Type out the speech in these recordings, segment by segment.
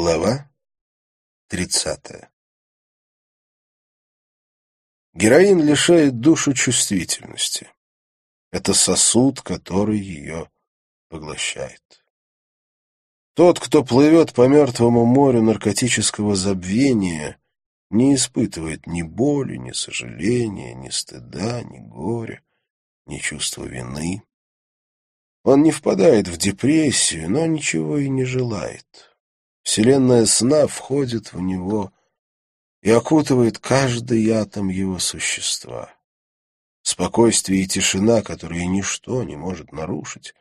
Глава тридцатая Героин лишает душу чувствительности. Это сосуд, который ее поглощает. Тот, кто плывет по мертвому морю наркотического забвения, не испытывает ни боли, ни сожаления, ни стыда, ни горя, ни чувства вины. Он не впадает в депрессию, но ничего и не желает. Вселенная сна входит в него и окутывает каждый атом его существа. Спокойствие и тишина, которые ничто не может нарушить,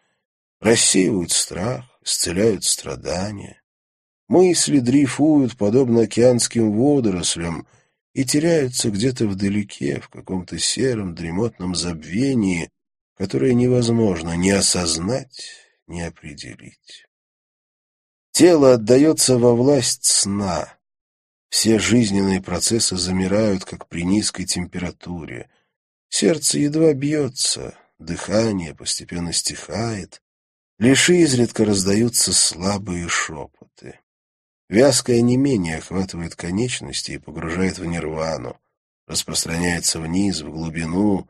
рассеивают страх, исцеляют страдания. Мысли дрейфуют, подобно океанским водорослям, и теряются где-то вдалеке, в каком-то сером дремотном забвении, которое невозможно ни осознать, ни определить. Тело отдается во власть сна. Все жизненные процессы замирают, как при низкой температуре. Сердце едва бьется, дыхание постепенно стихает, лишь изредка раздаются слабые шепоты. Вязкое онемение охватывает конечности и погружает в нирвану, распространяется вниз, в глубину,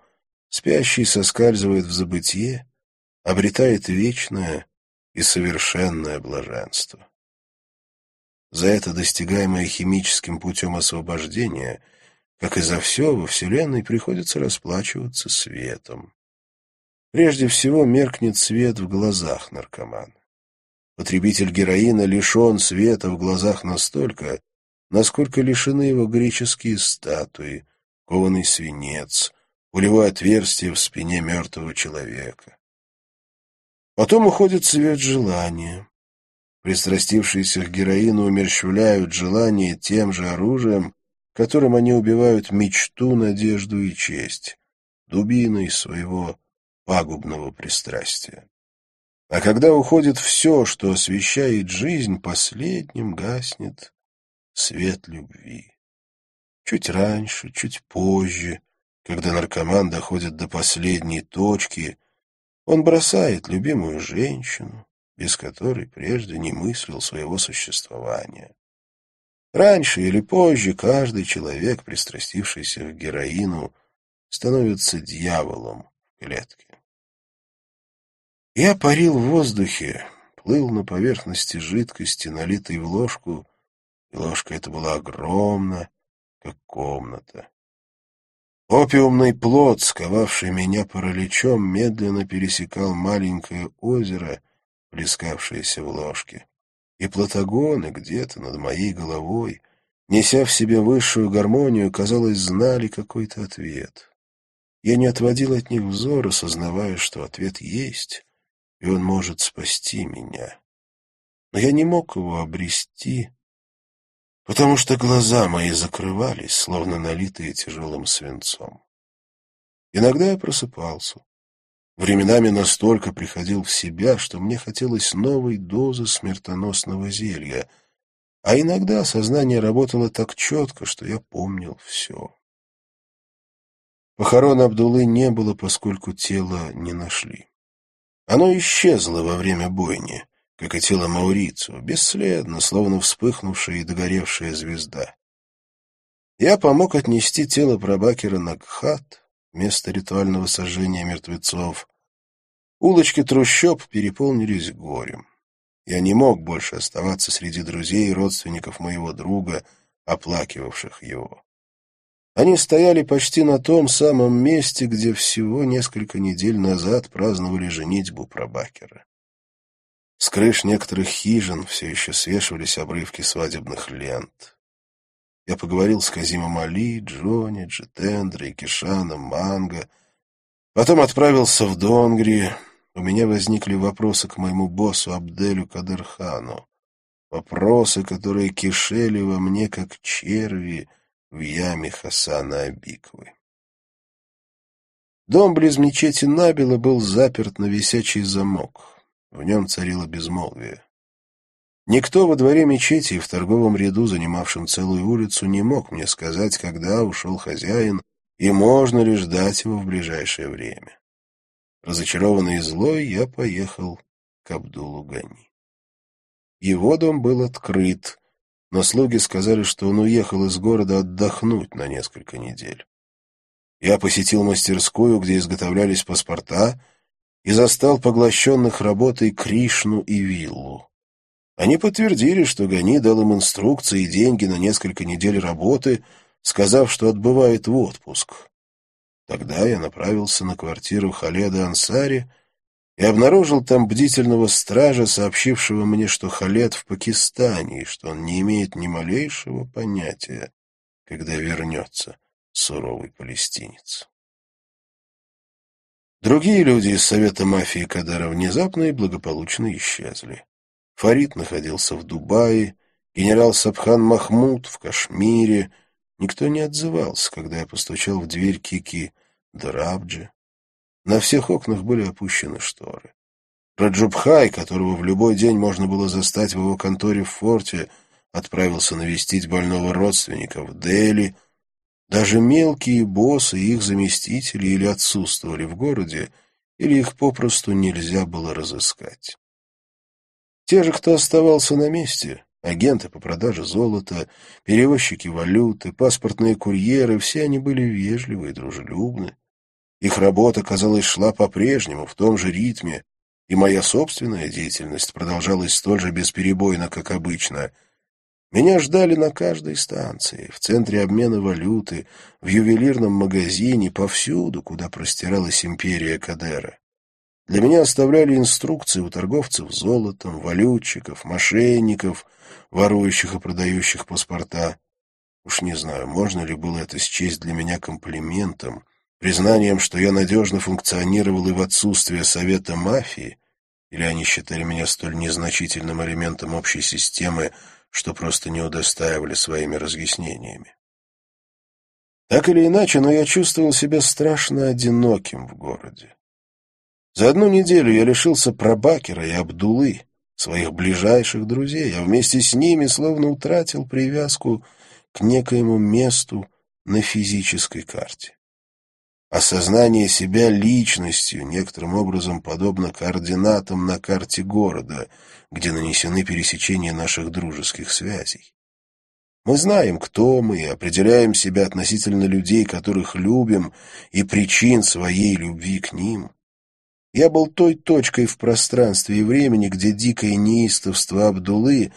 спящий соскальзывает в забытье, обретает вечное и совершенное блаженство. За это достигаемое химическим путем освобождения, как и за все во Вселенной, приходится расплачиваться светом. Прежде всего меркнет свет в глазах наркомана. Потребитель героина лишен света в глазах настолько, насколько лишены его греческие статуи, кованый свинец, пулевое отверстие в спине мертвого человека. Потом уходит свет желания. Пристрастившиеся к героину умерщвляют желание тем же оружием, которым они убивают мечту, надежду и честь, дубиной своего пагубного пристрастия. А когда уходит все, что освещает жизнь, последним гаснет свет любви. Чуть раньше, чуть позже, когда наркоман доходит до последней точки, он бросает любимую женщину, без которой прежде не мыслил своего существования. Раньше или позже каждый человек, пристрастившийся к героину, становится дьяволом в клетке. Я парил в воздухе, плыл на поверхности жидкости, налитой в ложку, и ложка эта была огромна, как комната. Опиумный плод, сковавший меня параличом, медленно пересекал маленькое озеро, плескавшееся в ложке, и платагоны где-то над моей головой, неся в себе высшую гармонию, казалось, знали какой-то ответ. Я не отводил от них взор, осознавая, что ответ есть, и он может спасти меня. Но я не мог его обрести, потому что глаза мои закрывались, словно налитые тяжелым свинцом. Иногда я просыпался. Временами настолько приходил в себя, что мне хотелось новой дозы смертоносного зелья, а иногда сознание работало так четко, что я помнил все. Похорон Абдулы не было, поскольку тело не нашли. Оно исчезло во время бойни, как и тело Маурицу, бесследно, словно вспыхнувшая и догоревшая звезда. Я помог отнести тело прабакера на Гхат, место ритуального сожжения мертвецов. Улочки трущоб переполнились горем. Я не мог больше оставаться среди друзей и родственников моего друга, оплакивавших его. Они стояли почти на том самом месте, где всего несколько недель назад праздновали женитьбу Пробакера. С крыш некоторых хижин все еще свешивались обрывки свадебных лент. Я поговорил с Казимом Али, Джонни, Джитендро, Кишаном, Манго. Потом отправился в Донгри. У меня возникли вопросы к моему боссу Абделю Кадырхану. Вопросы, которые кишели во мне, как черви, в яме Хасана Абиквы. Дом близ мечети Набила был заперт на висячий замок. В нем царило безмолвие. Никто во дворе мечети и в торговом ряду, занимавшем целую улицу, не мог мне сказать, когда ушел хозяин, и можно ли ждать его в ближайшее время. Разочарованный и злой, я поехал к Абдулу Гани. Его дом был открыт, но слуги сказали, что он уехал из города отдохнуть на несколько недель. Я посетил мастерскую, где изготовлялись паспорта, и застал поглощенных работой Кришну и Виллу. Они подтвердили, что Гани дал им инструкции и деньги на несколько недель работы, сказав, что отбывает в отпуск. Тогда я направился на квартиру Халеда Ансари и обнаружил там бдительного стража, сообщившего мне, что Халед в Пакистане и что он не имеет ни малейшего понятия, когда вернется суровый палестинец. Другие люди из Совета мафии Кадара внезапно и благополучно исчезли. Фарид находился в Дубае, генерал Сабхан Махмуд в Кашмире. Никто не отзывался, когда я постучал в дверь Кики Дарабджи. На всех окнах были опущены шторы. Раджубхай, которого в любой день можно было застать в его конторе в форте, отправился навестить больного родственника в Дели — даже мелкие боссы и их заместители или отсутствовали в городе, или их попросту нельзя было разыскать. Те же, кто оставался на месте, агенты по продаже золота, перевозчики валюты, паспортные курьеры, все они были вежливы и дружелюбны. Их работа, казалось, шла по-прежнему, в том же ритме, и моя собственная деятельность продолжалась столь же бесперебойно, как обычно — меня ждали на каждой станции, в центре обмена валюты, в ювелирном магазине, повсюду, куда простиралась империя Кадера. Для меня оставляли инструкции у торговцев золотом, валютчиков, мошенников, ворующих и продающих паспорта. Уж не знаю, можно ли было это счесть для меня комплиментом, признанием, что я надежно функционировал и в отсутствие совета мафии, или они считали меня столь незначительным элементом общей системы, что просто не удостаивали своими разъяснениями. Так или иначе, но я чувствовал себя страшно одиноким в городе. За одну неделю я лишился Прабакера и Абдулы, своих ближайших друзей, а вместе с ними словно утратил привязку к некоему месту на физической карте. Осознание себя личностью некоторым образом подобно координатам на карте города, где нанесены пересечения наших дружеских связей. Мы знаем, кто мы, и определяем себя относительно людей, которых любим, и причин своей любви к ним. Я был той точкой в пространстве и времени, где дикое неистовство Абдулы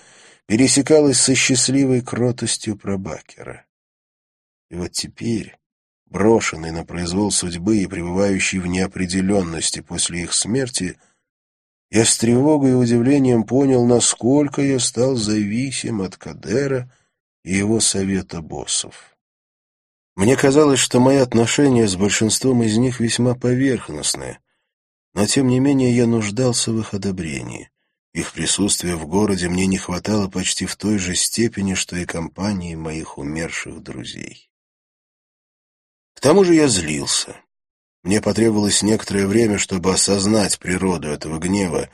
пересекалось со счастливой кротостью Прабакера. И вот теперь брошенный на произвол судьбы и пребывающий в неопределенности после их смерти, я с тревогой и удивлением понял, насколько я стал зависим от Кадера и его совета боссов. Мне казалось, что мои отношения с большинством из них весьма поверхностные, но тем не менее я нуждался в их одобрении. Их присутствия в городе мне не хватало почти в той же степени, что и компании моих умерших друзей. К тому же я злился. Мне потребовалось некоторое время, чтобы осознать природу этого гнева,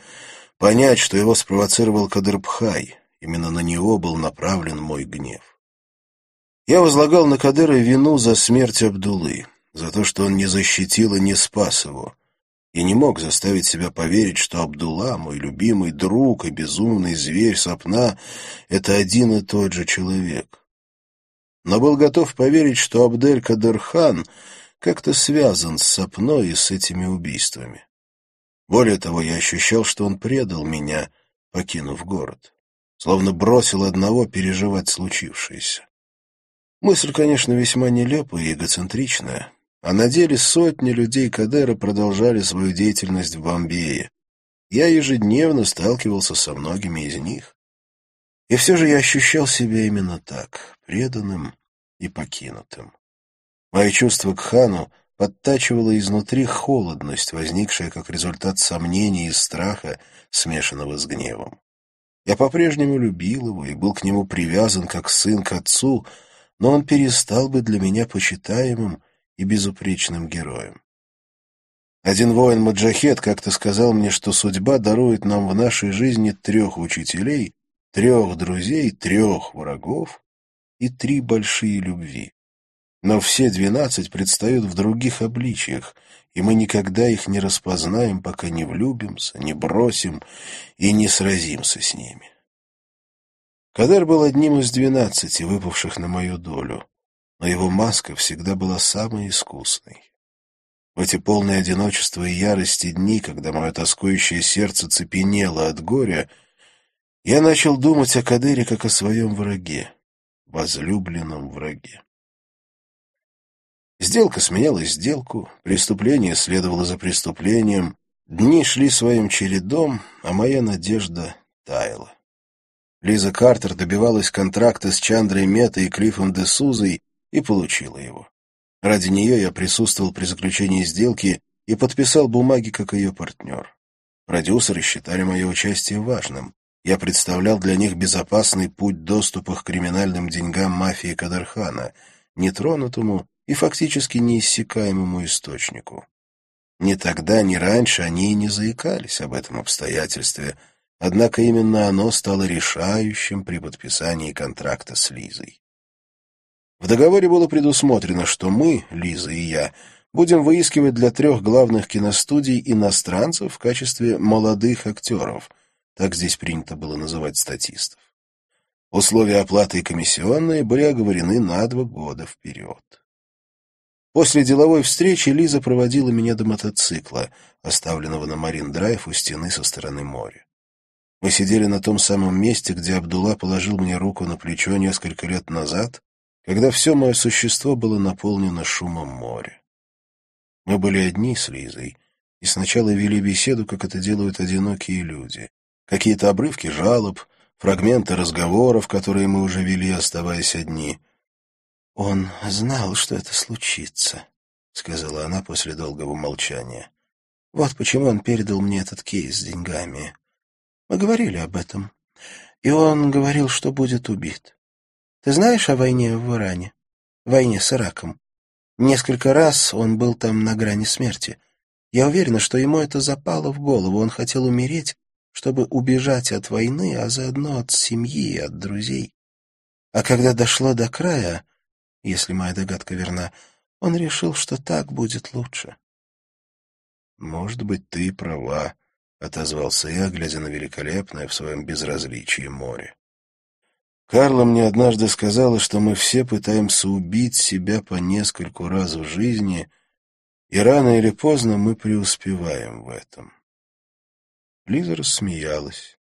понять, что его спровоцировал Кадырбхай. Именно на него был направлен мой гнев. Я возлагал на Кадыра вину за смерть Абдулы, за то, что он не защитил и не спас его. И не мог заставить себя поверить, что Абдулла, мой любимый друг и безумный зверь Сапна, — это один и тот же человек но был готов поверить, что Абдель Кадырхан как-то связан с Сапной и с этими убийствами. Более того, я ощущал, что он предал меня, покинув город, словно бросил одного переживать случившееся. Мысль, конечно, весьма нелепая и эгоцентричная, а на деле сотни людей Кадера продолжали свою деятельность в Бомбее. Я ежедневно сталкивался со многими из них. И все же я ощущал себя именно так, преданным и покинутым. Мое чувство к хану подтачивало изнутри холодность, возникшая как результат сомнений и страха, смешанного с гневом. Я по-прежнему любил его и был к нему привязан как сын к отцу, но он перестал быть для меня почитаемым и безупречным героем. Один воин-маджахет как-то сказал мне, что судьба дарует нам в нашей жизни трех учителей, трех друзей, трех врагов и три большие любви. Но все двенадцать предстают в других обличиях, и мы никогда их не распознаем, пока не влюбимся, не бросим и не сразимся с ними. Кадер был одним из двенадцати, выпавших на мою долю, но его маска всегда была самой искусной. В эти полные одиночества и ярости дни, когда мое тоскующее сердце цепенело от горя, я начал думать о Кадере как о своем враге, возлюбленном враге. Сделка сменяла сделку, преступление следовало за преступлением, дни шли своим чередом, а моя надежда таяла. Лиза Картер добивалась контракта с Чандрой Мета и Клиффом де Сузой и получила его. Ради нее я присутствовал при заключении сделки и подписал бумаги как ее партнер. Продюсеры считали мое участие важным. Я представлял для них безопасный путь доступа к криминальным деньгам мафии Кадархана, нетронутому и фактически неиссякаемому источнику. Ни тогда, ни раньше они и не заикались об этом обстоятельстве, однако именно оно стало решающим при подписании контракта с Лизой. В договоре было предусмотрено, что мы, Лиза и я, будем выискивать для трех главных киностудий иностранцев в качестве молодых актеров. Так здесь принято было называть статистов. Условия оплаты и комиссионные были оговорены на два года вперед. После деловой встречи Лиза проводила меня до мотоцикла, оставленного на Марин-драйв у стены со стороны моря. Мы сидели на том самом месте, где Абдулла положил мне руку на плечо несколько лет назад когда все мое существо было наполнено шумом моря. Мы были одни с Лизой, и сначала вели беседу, как это делают одинокие люди. Какие-то обрывки жалоб, фрагменты разговоров, которые мы уже вели, оставаясь одни. «Он знал, что это случится», — сказала она после долгого молчания. «Вот почему он передал мне этот кейс с деньгами. Мы говорили об этом, и он говорил, что будет убит. Ты знаешь о войне в Иране? Войне с Ираком? Несколько раз он был там на грани смерти. Я уверена, что ему это запало в голову. Он хотел умереть, чтобы убежать от войны, а заодно от семьи и от друзей. А когда дошло до края, если моя догадка верна, он решил, что так будет лучше. «Может быть, ты права», — отозвался я, глядя на великолепное в своем безразличии море. Карла мне однажды сказала, что мы все пытаемся убить себя по нескольку раз в жизни, и рано или поздно мы преуспеваем в этом. Лиза рассмеялась.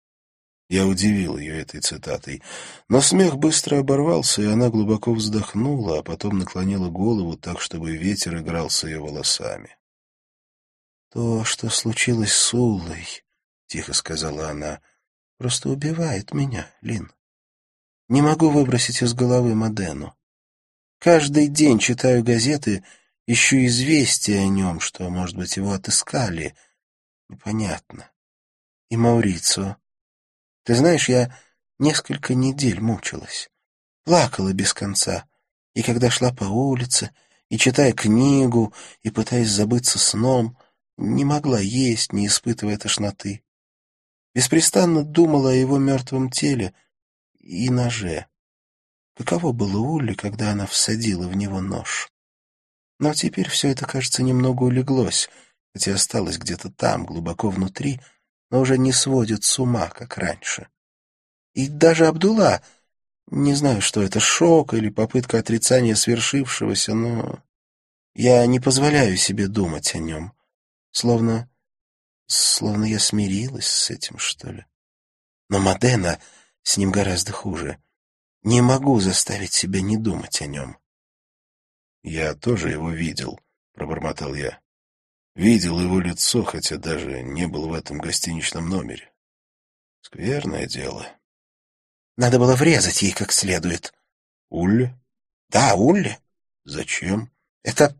Я удивил ее этой цитатой. Но смех быстро оборвался, и она глубоко вздохнула, а потом наклонила голову так, чтобы ветер играл с ее волосами. «То, что случилось с Уллой, — тихо сказала она, — просто убивает меня, Лин. Не могу выбросить из головы Модену. Каждый день читаю газеты, ищу известия о нем, что, может быть, его отыскали. Непонятно. И Маурицио. Ты знаешь, я несколько недель мучилась. Плакала без конца. И когда шла по улице, и читая книгу, и пытаясь забыться сном, не могла есть, не испытывая тошноты. Беспрестанно думала о его мертвом теле — и ноже. Каково было Улли, когда она всадила в него нож? Но теперь все это, кажется, немного улеглось, хотя осталось где-то там, глубоко внутри, но уже не сводит с ума, как раньше. И даже Абдулла, не знаю, что это, шок или попытка отрицания свершившегося, но я не позволяю себе думать о нем, словно... словно я смирилась с этим, что ли. Но Мадена с ним гораздо хуже. Не могу заставить себя не думать о нем. «Я тоже его видел», — пробормотал я. «Видел его лицо, хотя даже не был в этом гостиничном номере. Скверное дело». «Надо было врезать ей как следует». «Улле?» «Да, Улле». «Зачем?» «Это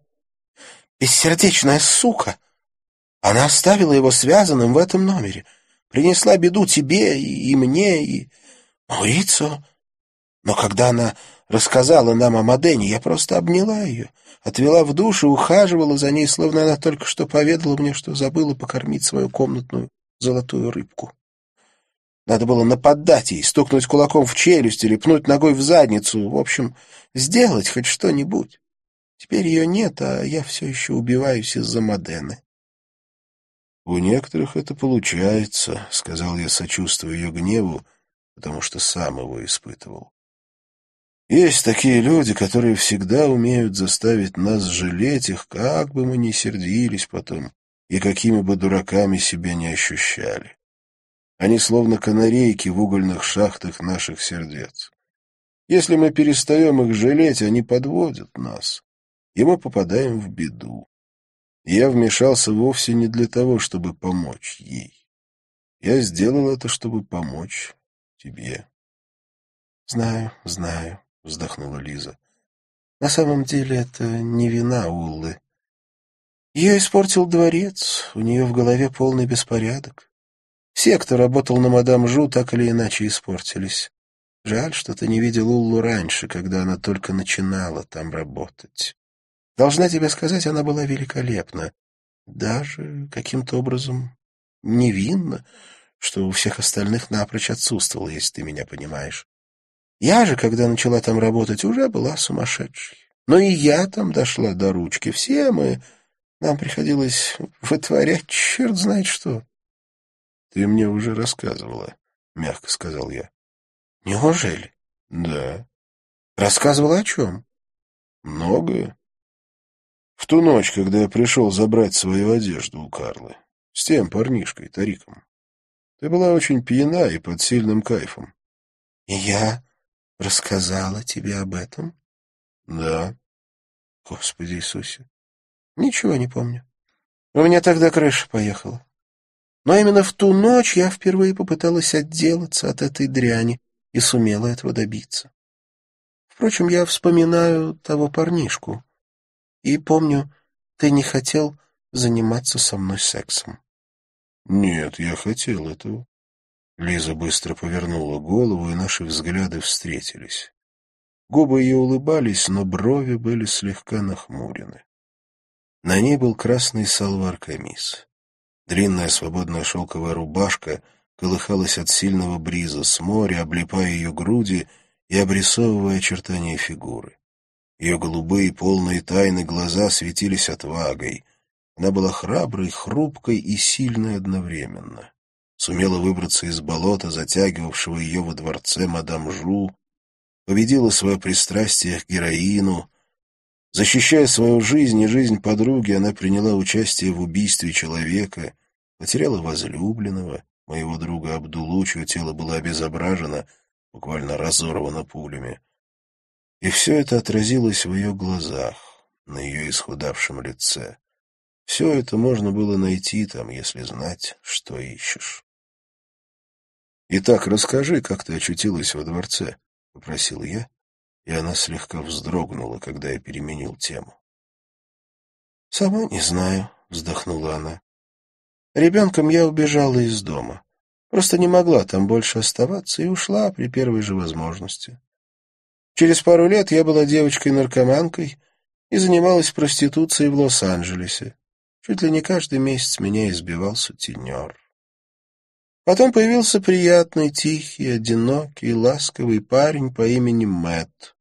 бессердечная сука. Она оставила его связанным в этом номере. Принесла беду тебе и мне, и Маурицио? Но когда она рассказала нам о Модене, я просто обняла ее, отвела в душ и ухаживала за ней, словно она только что поведала мне, что забыла покормить свою комнатную золотую рыбку. Надо было нападать ей, стукнуть кулаком в челюсть или пнуть ногой в задницу, в общем, сделать хоть что-нибудь. Теперь ее нет, а я все еще убиваюсь из-за Модены. — У некоторых это получается, — сказал я, сочувствуя ее гневу, потому что сам его испытывал. Есть такие люди, которые всегда умеют заставить нас жалеть их, как бы мы ни сердились потом и какими бы дураками себя не ощущали. Они словно канарейки в угольных шахтах наших сердец. Если мы перестаем их жалеть, они подводят нас, и мы попадаем в беду. Я вмешался вовсе не для того, чтобы помочь ей. Я сделал это, чтобы помочь тебе. — Знаю, знаю, — вздохнула Лиза. — На самом деле это не вина Уллы. Ее испортил дворец, у нее в голове полный беспорядок. Все, кто работал на мадам Жу, так или иначе испортились. Жаль, что ты не видел Уллу раньше, когда она только начинала там работать. Должна тебе сказать, она была великолепна. Даже каким-то образом невинна, что у всех остальных напрочь отсутствовало, если ты меня понимаешь. Я же, когда начала там работать, уже была сумасшедшей. Но и я там дошла до ручки. Все мы... Нам приходилось вытворять черт знает что. — Ты мне уже рассказывала, — мягко сказал я. — Неужели? — Да. — Рассказывала о чем? — Многое. В ту ночь, когда я пришел забрать свою одежду у Карлы. С тем парнишкой, Тариком. Ты была очень пьяна и под сильным кайфом. — И я рассказала тебе об этом? — Да. — Господи Иисусе. Ничего не помню. У меня тогда крыша поехала. Но именно в ту ночь я впервые попыталась отделаться от этой дряни и сумела этого добиться. Впрочем, я вспоминаю того парнишку. И помню, ты не хотел заниматься со мной сексом. Нет, я хотел этого. Лиза быстро повернула голову, и наши взгляды встретились. Губы ее улыбались, но брови были слегка нахмурены. На ней был красный салвар-камис. Длинная свободная шелковая рубашка колыхалась от сильного бриза с моря, облипая ее груди и обрисовывая очертания фигуры. Ее голубые, полные тайны глаза светились отвагой. Она была храброй, хрупкой и сильной одновременно. Сумела выбраться из болота, затягивавшего ее во дворце мадам Жу, победила свое пристрастие к героину. Защищая свою жизнь и жизнь подруги, она приняла участие в убийстве человека, потеряла возлюбленного, моего друга Абдулу, чье тело было обезображено, буквально разорвано пулями. И все это отразилось в ее глазах, на ее исхудавшем лице. Все это можно было найти там, если знать, что ищешь. «Итак, расскажи, как ты очутилась во дворце», — попросил я, и она слегка вздрогнула, когда я переменил тему. «Сама не знаю», — вздохнула она. «Ребенком я убежала из дома. Просто не могла там больше оставаться и ушла при первой же возможности. Через пару лет я была девочкой-наркоманкой и занималась проституцией в Лос-Анджелесе. Чуть ли не каждый месяц меня избивал сутенер. Потом появился приятный, тихий, одинокий, ласковый парень по имени Мэтт.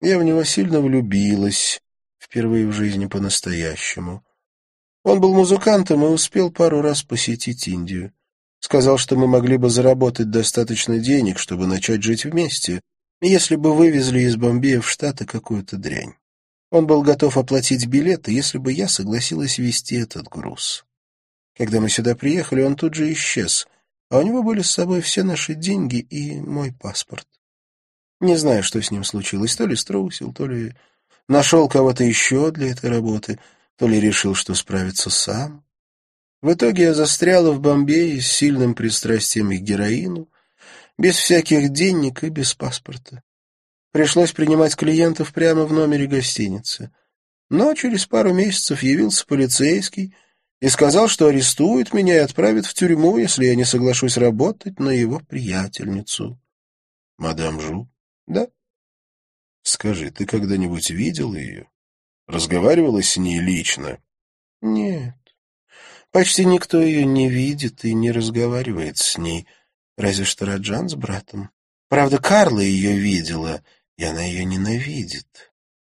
Я в него сильно влюбилась, впервые в жизни по-настоящему. Он был музыкантом и успел пару раз посетить Индию. Сказал, что мы могли бы заработать достаточно денег, чтобы начать жить вместе, если бы вывезли из Бомбея в Штаты какую-то дрянь. Он был готов оплатить билеты, если бы я согласилась вести этот груз. Когда мы сюда приехали, он тут же исчез, а у него были с собой все наши деньги и мой паспорт. Не знаю, что с ним случилось, то ли струсил, то ли нашел кого-то еще для этой работы, то ли решил, что справится сам. В итоге я застряла в Бомбее с сильным пристрастием к героину, без всяких денег и без паспорта. Пришлось принимать клиентов прямо в номере гостиницы. Но через пару месяцев явился полицейский и сказал, что арестует меня и отправит в тюрьму, если я не соглашусь работать на его приятельницу. — Мадам Жу? — Да. — Скажи, ты когда-нибудь видела ее? Разговаривала с ней лично? — Нет. Почти никто ее не видит и не разговаривает с ней, разве что Раджан с братом. Правда, Карла ее видела, и она ее ненавидит.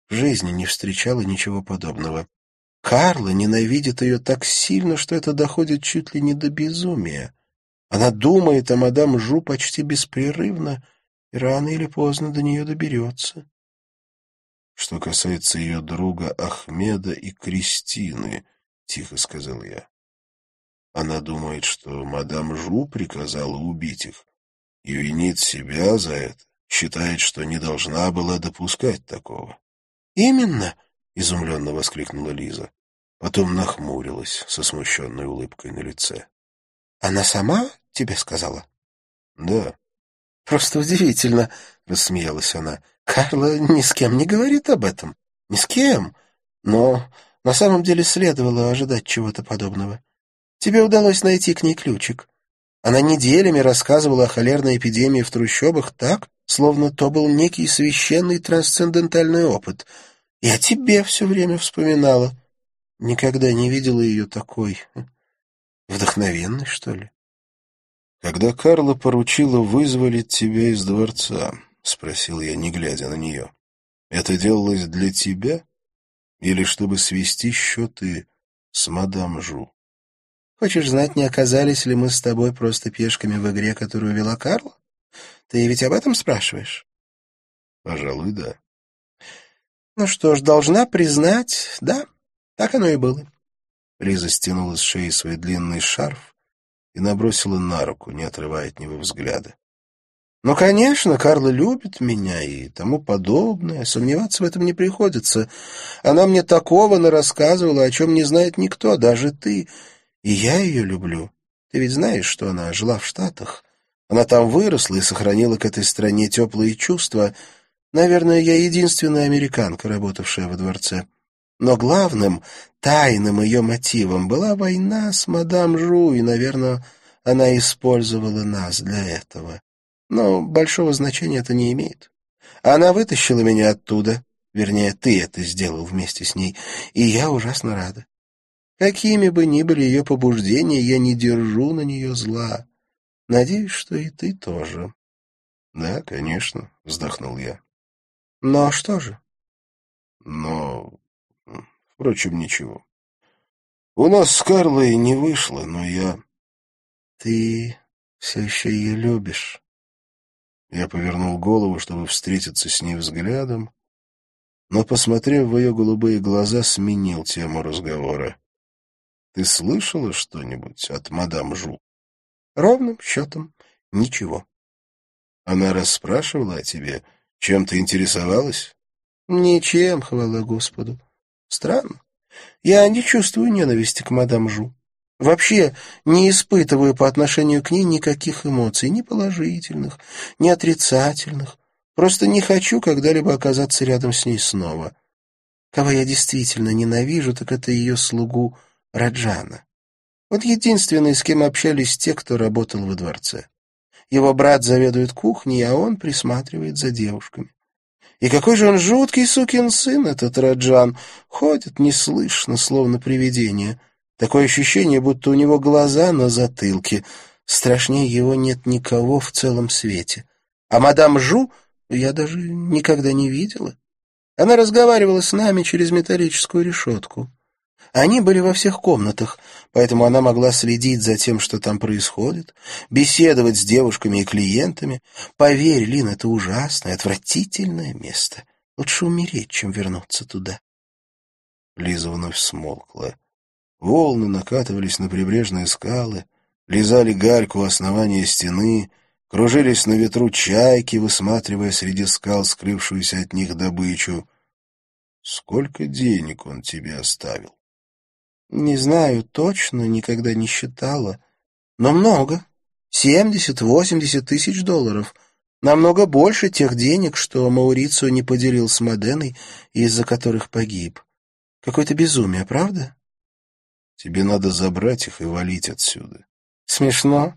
В жизни не встречала ничего подобного. Карла ненавидит ее так сильно, что это доходит чуть ли не до безумия. Она думает о мадам Жу почти беспрерывно и рано или поздно до нее доберется. Что касается ее друга Ахмеда и Кристины, — тихо сказал я. Она думает, что мадам Жу приказала убить их и винит себя за это, считает, что не должна была допускать такого. — Именно, — изумленно воскликнула Лиза. Потом нахмурилась со смущенной улыбкой на лице. — Она сама тебе сказала? — Да. — Просто удивительно, — рассмеялась она. — Карла ни с кем не говорит об этом. Ни с кем. Но на самом деле следовало ожидать чего-то подобного. Тебе удалось найти к ней ключик. Она неделями рассказывала о холерной эпидемии в трущобах так, словно то был некий священный трансцендентальный опыт. О тебе все время вспоминала. Никогда не видела ее такой... Хм, вдохновенной, что ли? Когда Карла поручила вызволить тебя из дворца, — спросил я, не глядя на нее, — это делалось для тебя или чтобы свести счеты с мадам Жу? Хочешь знать, не оказались ли мы с тобой просто пешками в игре, которую вела Карла? Ты ведь об этом спрашиваешь? Пожалуй, да. Ну что ж, должна признать, да, так оно и было. Лиза стянула с шеи свой длинный шарф и набросила на руку, не отрывая от него взгляда. Ну, конечно, Карла любит меня и тому подобное. Сомневаться в этом не приходится. Она мне такого нарассказывала, о чем не знает никто, даже ты. И я ее люблю. Ты ведь знаешь, что она жила в Штатах. Она там выросла и сохранила к этой стране теплые чувства. Наверное, я единственная американка, работавшая во дворце. Но главным, тайным ее мотивом была война с мадам Жу, и, наверное, она использовала нас для этого. Но большого значения это не имеет. Она вытащила меня оттуда, вернее, ты это сделал вместе с ней, и я ужасно рада. Какими бы ни были ее побуждения, я не держу на нее зла. Надеюсь, что и ты тоже. — Да, конечно, — вздохнул я. — Но что же? — Но... Впрочем, ничего. У нас с Карлой не вышло, но я... — Ты все еще ее любишь? Я повернул голову, чтобы встретиться с ней взглядом, но, посмотрев в ее голубые глаза, сменил тему разговора. Ты слышала что-нибудь от мадам Жу? Ровным счетом ничего. Она расспрашивала о тебе? Чем ты интересовалась? Ничем, хвала Господу. Странно. Я не чувствую ненависти к мадам Жу. Вообще не испытываю по отношению к ней никаких эмоций, ни положительных, ни отрицательных. Просто не хочу когда-либо оказаться рядом с ней снова. Кого я действительно ненавижу, так это ее слугу Раджана. Вот единственный, с кем общались те, кто работал во дворце. Его брат заведует кухней, а он присматривает за девушками. И какой же он жуткий сукин сын, этот Раджан. Ходит неслышно, словно привидение. Такое ощущение, будто у него глаза на затылке. Страшнее его нет никого в целом свете. А мадам Жу я даже никогда не видела. Она разговаривала с нами через металлическую решетку. Они были во всех комнатах, поэтому она могла следить за тем, что там происходит, беседовать с девушками и клиентами. Поверь, Лин, это ужасное, отвратительное место. Лучше умереть, чем вернуться туда. Лиза вновь смолкла. Волны накатывались на прибрежные скалы, лизали гальку у основания стены, кружились на ветру чайки, высматривая среди скал скрывшуюся от них добычу. Сколько денег он тебе оставил? Не знаю точно, никогда не считала. Но много. Семьдесят-восемьдесят тысяч долларов. Намного больше тех денег, что Маурицио не поделил с Моденой, из-за которых погиб. Какое-то безумие, правда? Тебе надо забрать их и валить отсюда. Смешно.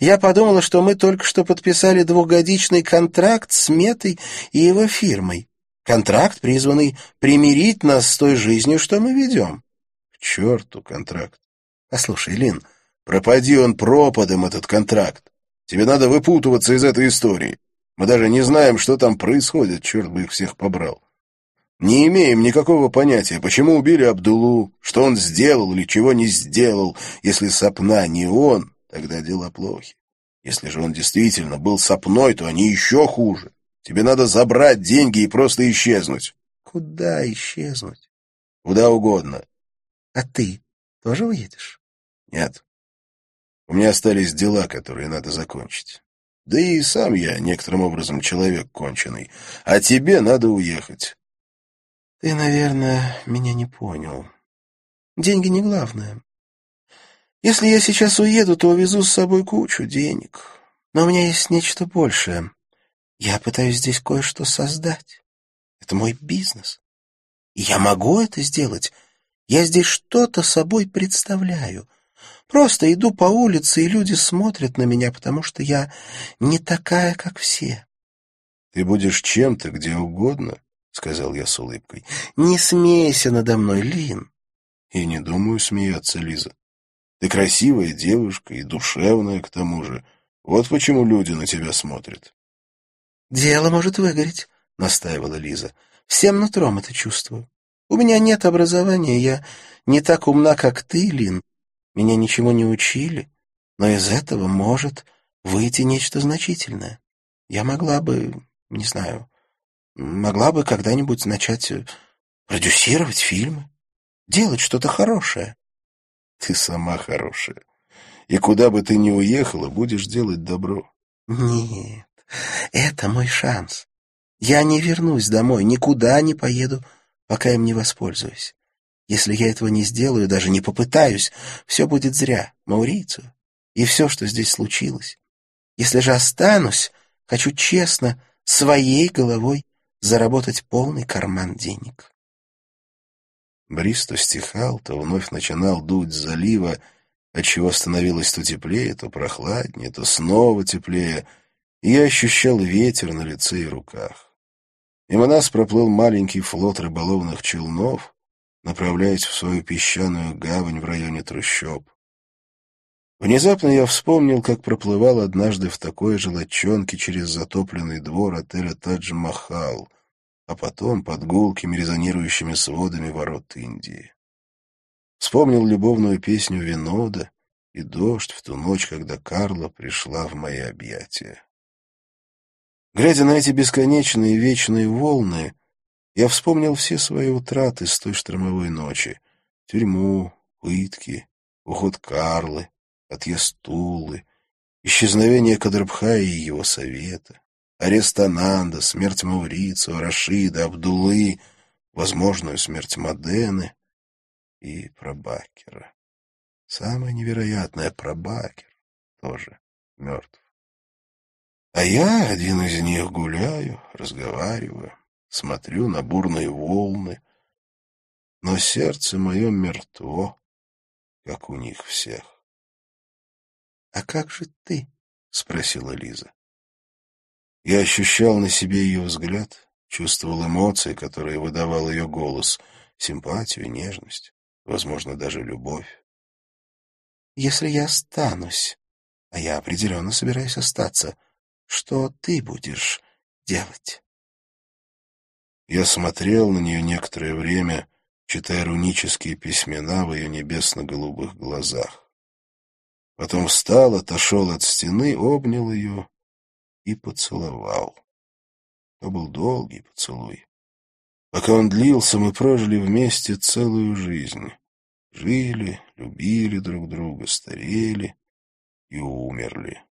Я подумала, что мы только что подписали двухгодичный контракт с Метой и его фирмой. Контракт, призванный примирить нас с той жизнью, что мы ведем черту контракт. Послушай, Лин, пропади он пропадом, этот контракт. Тебе надо выпутываться из этой истории. Мы даже не знаем, что там происходит, черт бы их всех побрал. Не имеем никакого понятия, почему убили Абдулу, что он сделал или чего не сделал. Если сопна не он, тогда дела плохи. Если же он действительно был сопной, то они еще хуже. Тебе надо забрать деньги и просто исчезнуть. Куда исчезнуть? Куда угодно. А ты тоже уедешь? Нет. У меня остались дела, которые надо закончить. Да и сам я некоторым образом человек конченый. А тебе надо уехать. Ты, наверное, меня не понял. Деньги не главное. Если я сейчас уеду, то увезу с собой кучу денег. Но у меня есть нечто большее. Я пытаюсь здесь кое-что создать. Это мой бизнес. И я могу это сделать. Я здесь что-то собой представляю. Просто иду по улице, и люди смотрят на меня, потому что я не такая, как все. — Ты будешь чем-то где угодно, — сказал я с улыбкой. — Не смейся надо мной, Лин. — И не думаю смеяться, Лиза. Ты красивая девушка и душевная к тому же. Вот почему люди на тебя смотрят. «Дело может выгореть», — настаивала Лиза. «Всем нутром это чувствую. У меня нет образования, я не так умна, как ты, Лин. Меня ничего не учили, но из этого может выйти нечто значительное. Я могла бы, не знаю, могла бы когда-нибудь начать э, продюсировать фильмы, делать что-то хорошее». «Ты сама хорошая. И куда бы ты ни уехала, будешь делать добро». «Нет, это мой шанс. Я не вернусь домой, никуда не поеду, пока им не воспользуюсь. Если я этого не сделаю, даже не попытаюсь, все будет зря, Маурицию, и все, что здесь случилось. Если же останусь, хочу честно, своей головой заработать полный карман денег. Бриз то стихал, то вновь начинал дуть с залива, отчего становилось то теплее, то прохладнее, то снова теплее — и я ощущал ветер на лице и руках. Мимо нас проплыл маленький флот рыболовных челнов, направляясь в свою песчаную гавань в районе трущоб. Внезапно я вспомнил, как проплывал однажды в такой же лодчонке через затопленный двор отеля Тадж-Махал, а потом под гулкими резонирующими сводами ворот Индии. Вспомнил любовную песню Винода и дождь в ту ночь, когда Карла пришла в мои объятия. Глядя на эти бесконечные вечные волны, я вспомнил все свои утраты с той штормовой ночи. Тюрьму, пытки, уход Карлы, отъезд Тулы, исчезновение Кадрбха и его совета, арест Ананда, смерть Маурицио, Рашида, Абдулы, возможную смерть Мадены и Прабакера. Самое невероятное, Прабакер тоже мертв. А я, один из них, гуляю, разговариваю, смотрю на бурные волны, но сердце мое мертво, как у них всех. — А как же ты? — спросила Лиза. Я ощущал на себе ее взгляд, чувствовал эмоции, которые выдавал ее голос, симпатию, нежность, возможно, даже любовь. — Если я останусь, а я определенно собираюсь остаться, — что ты будешь делать? Я смотрел на нее некоторое время, читая рунические письмена в ее небесно-голубых глазах. Потом встал, отошел от стены, обнял ее и поцеловал. Это был долгий поцелуй. Пока он длился, мы прожили вместе целую жизнь. Жили, любили друг друга, старели и умерли.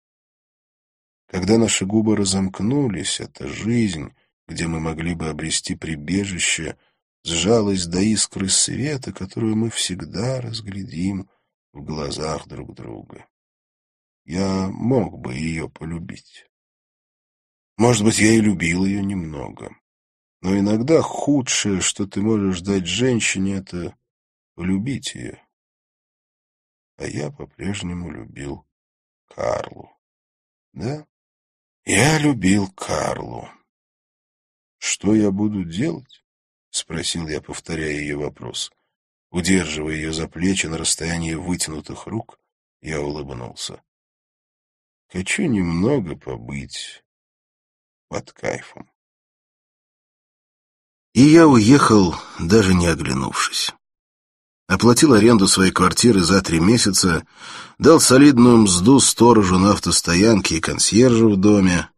Когда наши губы разомкнулись, эта жизнь, где мы могли бы обрести прибежище, сжалась до искры света, которую мы всегда разглядим в глазах друг друга. Я мог бы ее полюбить. Может быть, я и любил ее немного. Но иногда худшее, что ты можешь дать женщине, это полюбить ее. А я по-прежнему любил Карлу. Да? Я любил Карлу. «Что я буду делать?» — спросил я, повторяя ее вопрос. Удерживая ее за плечи на расстоянии вытянутых рук, я улыбнулся. «Хочу немного побыть под кайфом». И я уехал, даже не оглянувшись. Оплатил аренду своей квартиры за три месяца, дал солидную мзду сторожу на автостоянке и консьержу в доме.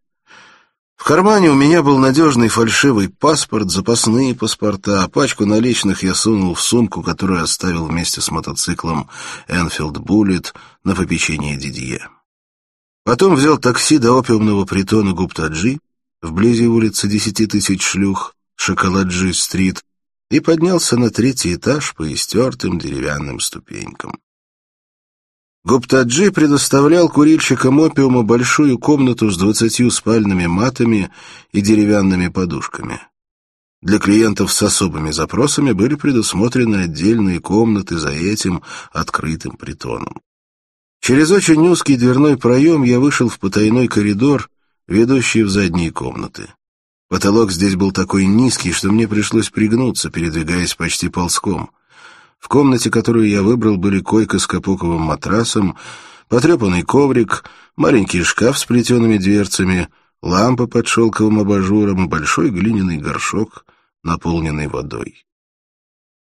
В кармане у меня был надежный фальшивый паспорт, запасные паспорта, а пачку наличных я сунул в сумку, которую оставил вместе с мотоциклом Enfield Bullet на попечение Дидье. Потом взял такси до опиумного притона Гуптаджи, вблизи улицы Десяти Тысяч Шлюх, Шоколаджи-стрит, и поднялся на третий этаж по истертым деревянным ступенькам. Гуптаджи предоставлял курильщикам опиума большую комнату с двадцатью спальными матами и деревянными подушками. Для клиентов с особыми запросами были предусмотрены отдельные комнаты за этим открытым притоном. Через очень узкий дверной проем я вышел в потайной коридор, ведущий в задние комнаты. Потолок здесь был такой низкий, что мне пришлось пригнуться, передвигаясь почти ползком. В комнате, которую я выбрал, были койка с капуковым матрасом, потрепанный коврик, маленький шкаф с плетеными дверцами, лампа под шелковым абажуром и большой глиняный горшок, наполненный водой.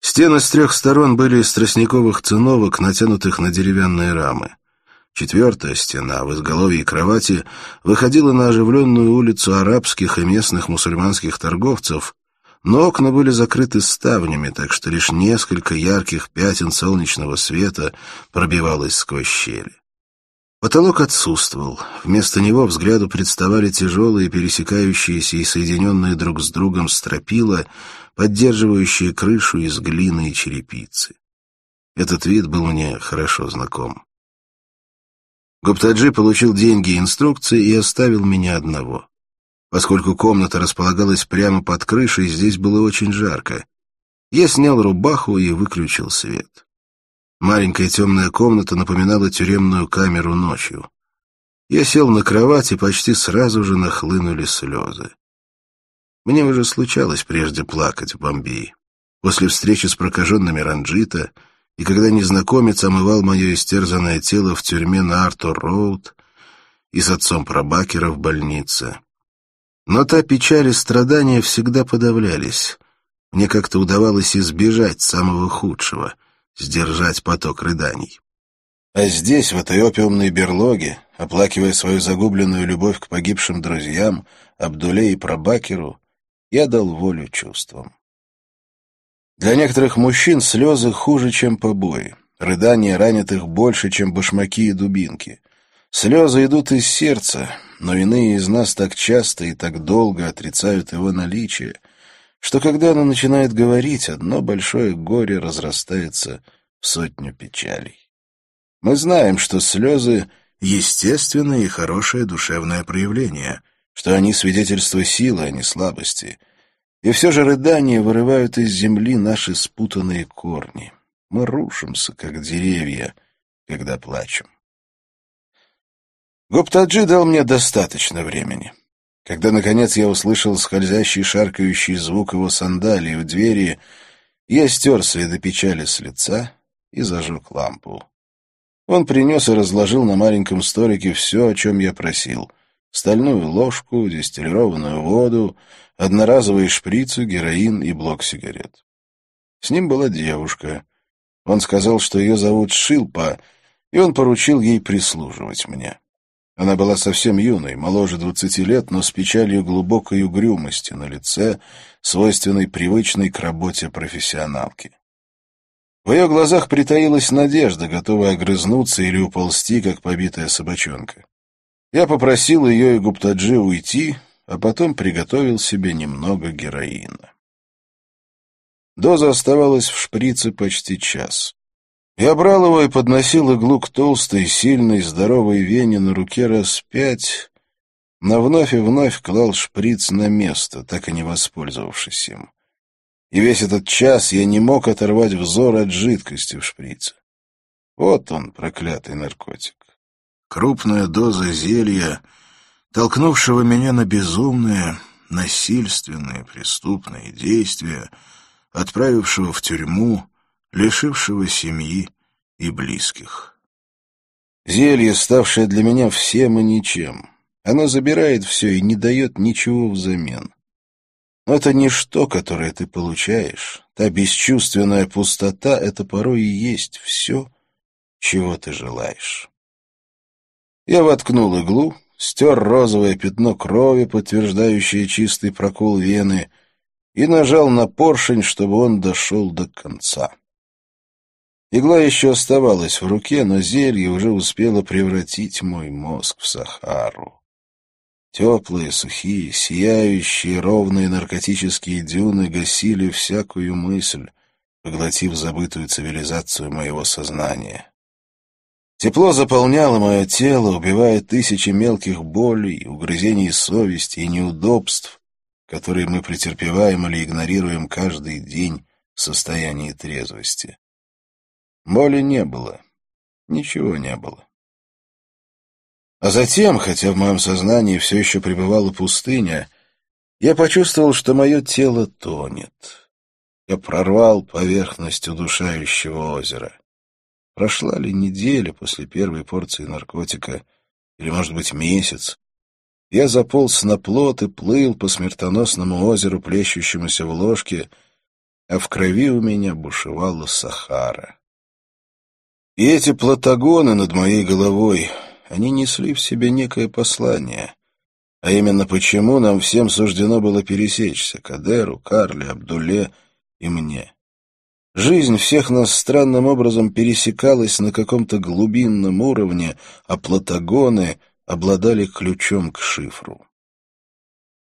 Стены с трех сторон были из тростниковых циновок, натянутых на деревянные рамы. Четвертая стена в изголовье кровати выходила на оживленную улицу арабских и местных мусульманских торговцев, но окна были закрыты ставнями, так что лишь несколько ярких пятен солнечного света пробивалось сквозь щели. Потолок отсутствовал. Вместо него взгляду представали тяжелые, пересекающиеся и соединенные друг с другом стропила, поддерживающие крышу из глины и черепицы. Этот вид был мне хорошо знаком. Гуптаджи получил деньги и инструкции и оставил меня одного. Поскольку комната располагалась прямо под крышей, здесь было очень жарко. Я снял рубаху и выключил свет. Маленькая темная комната напоминала тюремную камеру ночью. Я сел на кровать, и почти сразу же нахлынули слезы. Мне уже случалось прежде плакать в Бомбее. После встречи с прокаженными Ранджита — и когда незнакомец омывал мое истерзанное тело в тюрьме на Артур-Роуд и с отцом Пробакера в больнице. Но та печаль и страдания всегда подавлялись. Мне как-то удавалось избежать самого худшего, сдержать поток рыданий. А здесь, в этой опиумной берлоге, оплакивая свою загубленную любовь к погибшим друзьям, Абдуле и Пробакеру, я дал волю чувствам. Для некоторых мужчин слезы хуже, чем побои. Рыдания ранят их больше, чем башмаки и дубинки. Слезы идут из сердца, но иные из нас так часто и так долго отрицают его наличие, что когда оно начинает говорить, одно большое горе разрастается в сотню печалей. Мы знаем, что слезы — естественное и хорошее душевное проявление, что они свидетельство силы, а не слабости — и все же рыдания вырывают из земли наши спутанные корни. Мы рушимся, как деревья, когда плачем. Гуптаджи дал мне достаточно времени. Когда, наконец, я услышал скользящий шаркающий звук его сандалии в двери, я стер следы печали с лица и зажег лампу. Он принес и разложил на маленьком столике все, о чем я просил. Стальную ложку, дистиллированную воду, одноразовые шприцы, героин и блок сигарет. С ним была девушка. Он сказал, что ее зовут Шилпа, и он поручил ей прислуживать мне. Она была совсем юной, моложе двадцати лет, но с печалью глубокой угрюмости на лице, свойственной привычной к работе профессионалки. В ее глазах притаилась надежда, готовая огрызнуться или уползти, как побитая собачонка. Я попросил ее и Гуптаджи уйти, а потом приготовил себе немного героина. Доза оставалась в шприце почти час. Я брал его и подносил иглу к толстой, сильной, здоровой вене на руке раз пять, но вновь и вновь клал шприц на место, так и не воспользовавшись им. И весь этот час я не мог оторвать взор от жидкости в шприце. Вот он, проклятый наркотик. Крупная доза зелья — толкнувшего меня на безумные, насильственные, преступные действия, отправившего в тюрьму, лишившего семьи и близких. Зелье, ставшее для меня всем и ничем. Оно забирает все и не дает ничего взамен. Но это ничто, которое ты получаешь. Та бесчувственная пустота — это порой и есть все, чего ты желаешь. Я воткнул иглу, стер розовое пятно крови, подтверждающее чистый прокол вены, и нажал на поршень, чтобы он дошел до конца. Игла еще оставалась в руке, но зелье уже успело превратить мой мозг в Сахару. Теплые, сухие, сияющие, ровные наркотические дюны гасили всякую мысль, поглотив забытую цивилизацию моего сознания. Тепло заполняло мое тело, убивая тысячи мелких болей, угрызений совести и неудобств, которые мы претерпеваем или игнорируем каждый день в состоянии трезвости. Боли не было. Ничего не было. А затем, хотя в моем сознании все еще пребывала пустыня, я почувствовал, что мое тело тонет. Я прорвал поверхность удушающего озера. Прошла ли неделя после первой порции наркотика, или, может быть, месяц? Я заполз на плот и плыл по смертоносному озеру, плещущемуся в ложке, а в крови у меня бушевала Сахара. И эти платагоны над моей головой, они несли в себе некое послание. А именно почему нам всем суждено было пересечься — Кадеру, Карле, Абдуле и мне. Жизнь всех нас странным образом пересекалась на каком-то глубинном уровне, а платагоны обладали ключом к шифру.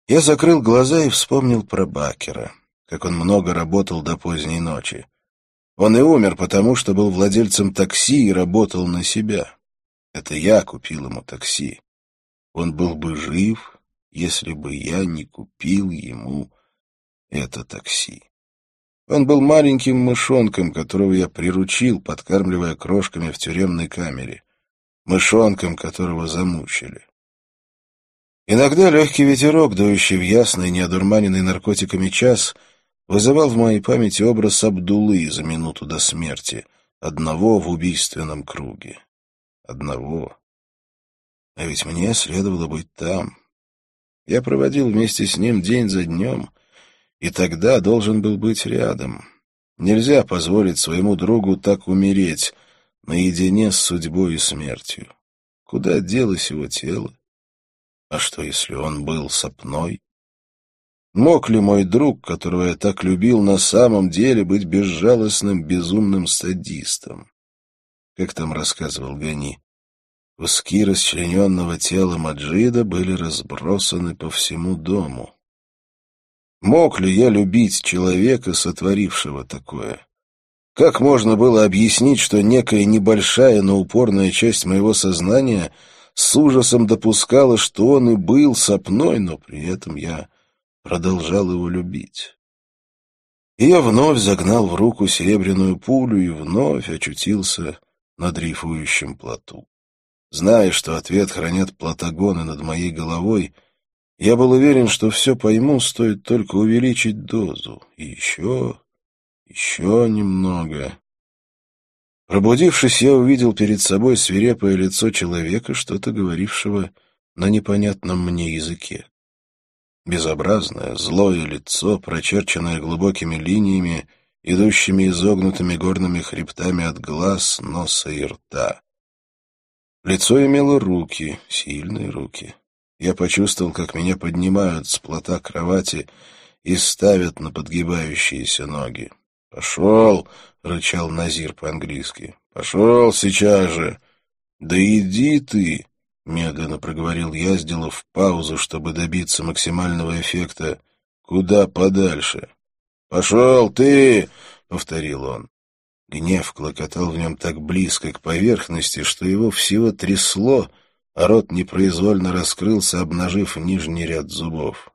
Я закрыл глаза и вспомнил про Бакера, как он много работал до поздней ночи. Он и умер, потому что был владельцем такси и работал на себя. Это я купил ему такси. Он был бы жив, если бы я не купил ему это такси. Он был маленьким мышонком, которого я приручил, подкармливая крошками в тюремной камере. Мышонком, которого замучили. Иногда легкий ветерок, дующий в ясный, неодурманенный наркотиками час — вызывал в моей памяти образ Абдулы за минуту до смерти, одного в убийственном круге. Одного. А ведь мне следовало быть там. Я проводил вместе с ним день за днем, и тогда должен был быть рядом. Нельзя позволить своему другу так умереть, наедине с судьбой и смертью. Куда делось его тело? А что, если он был сопной? Мог ли мой друг, которого я так любил, на самом деле быть безжалостным, безумным садистом? Как там рассказывал Гани, куски расчлененного тела Маджида были разбросаны по всему дому. Мог ли я любить человека, сотворившего такое? Как можно было объяснить, что некая небольшая, но упорная часть моего сознания с ужасом допускала, что он и был сопной, но при этом я продолжал его любить. И я вновь загнал в руку серебряную пулю и вновь очутился на дрейфующем плоту. Зная, что ответ хранят платагоны над моей головой, я был уверен, что все пойму, стоит только увеличить дозу. И еще, еще немного. Пробудившись, я увидел перед собой свирепое лицо человека, что-то говорившего на непонятном мне языке. Безобразное, злое лицо, прочерченное глубокими линиями, идущими изогнутыми горными хребтами от глаз, носа и рта. Лицо имело руки, сильные руки. Я почувствовал, как меня поднимают с плота кровати и ставят на подгибающиеся ноги. «Пошел!» — рычал Назир по-английски. «Пошел сейчас же!» «Да иди ты!» Медленно проговорил я, сделав паузу, чтобы добиться максимального эффекта. «Куда подальше?» «Пошел ты!» — повторил он. Гнев клокотал в нем так близко к поверхности, что его всего трясло, рот непроизвольно раскрылся, обнажив нижний ряд зубов.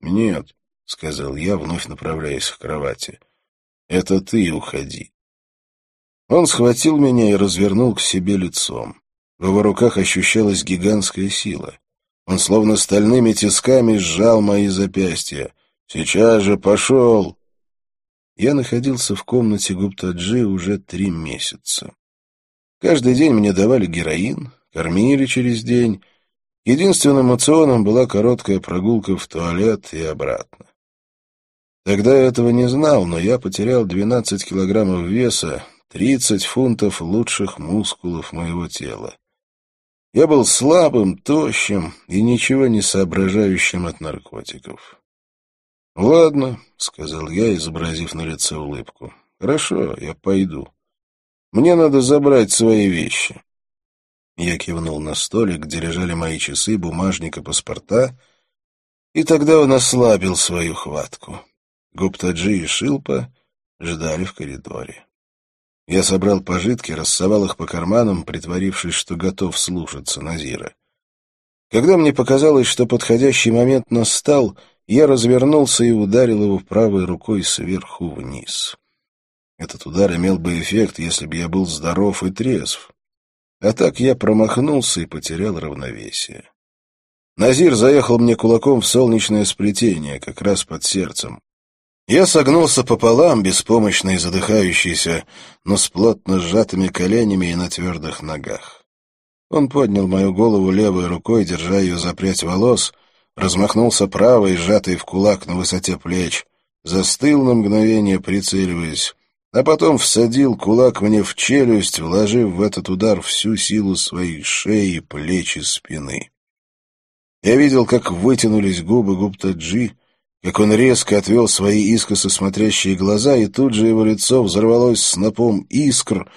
«Нет», — сказал я, вновь направляясь к кровати, — «это ты уходи». Он схватил меня и развернул к себе лицом. В его руках ощущалась гигантская сила. Он словно стальными тисками сжал мои запястья. «Сейчас же пошел!» Я находился в комнате Гуптаджи уже три месяца. Каждый день мне давали героин, кормили через день. Единственным моционом была короткая прогулка в туалет и обратно. Тогда я этого не знал, но я потерял 12 килограммов веса, 30 фунтов лучших мускулов моего тела. Я был слабым, тощим и ничего не соображающим от наркотиков. «Ладно», — сказал я, изобразив на лице улыбку. «Хорошо, я пойду. Мне надо забрать свои вещи». Я кивнул на столик, где лежали мои часы, бумажник и паспорта, и тогда он ослабил свою хватку. Гуптаджи и Шилпа ждали в коридоре. Я собрал пожитки, рассовал их по карманам, притворившись, что готов слушаться Назира. Когда мне показалось, что подходящий момент настал, я развернулся и ударил его правой рукой сверху вниз. Этот удар имел бы эффект, если бы я был здоров и трезв. А так я промахнулся и потерял равновесие. Назир заехал мне кулаком в солнечное сплетение, как раз под сердцем. Я согнулся пополам, беспомощный и задыхающийся, но с плотно сжатыми коленями и на твердых ногах. Он поднял мою голову левой рукой, держа ее за прядь волос, размахнулся правой, сжатой в кулак на высоте плеч, застыл на мгновение, прицеливаясь, а потом всадил кулак мне в челюсть, вложив в этот удар всю силу своей шеи, плеч и спины. Я видел, как вытянулись губы Гуптаджи, как он резко отвел свои искоса смотрящие глаза, и тут же его лицо взорвалось снопом искр,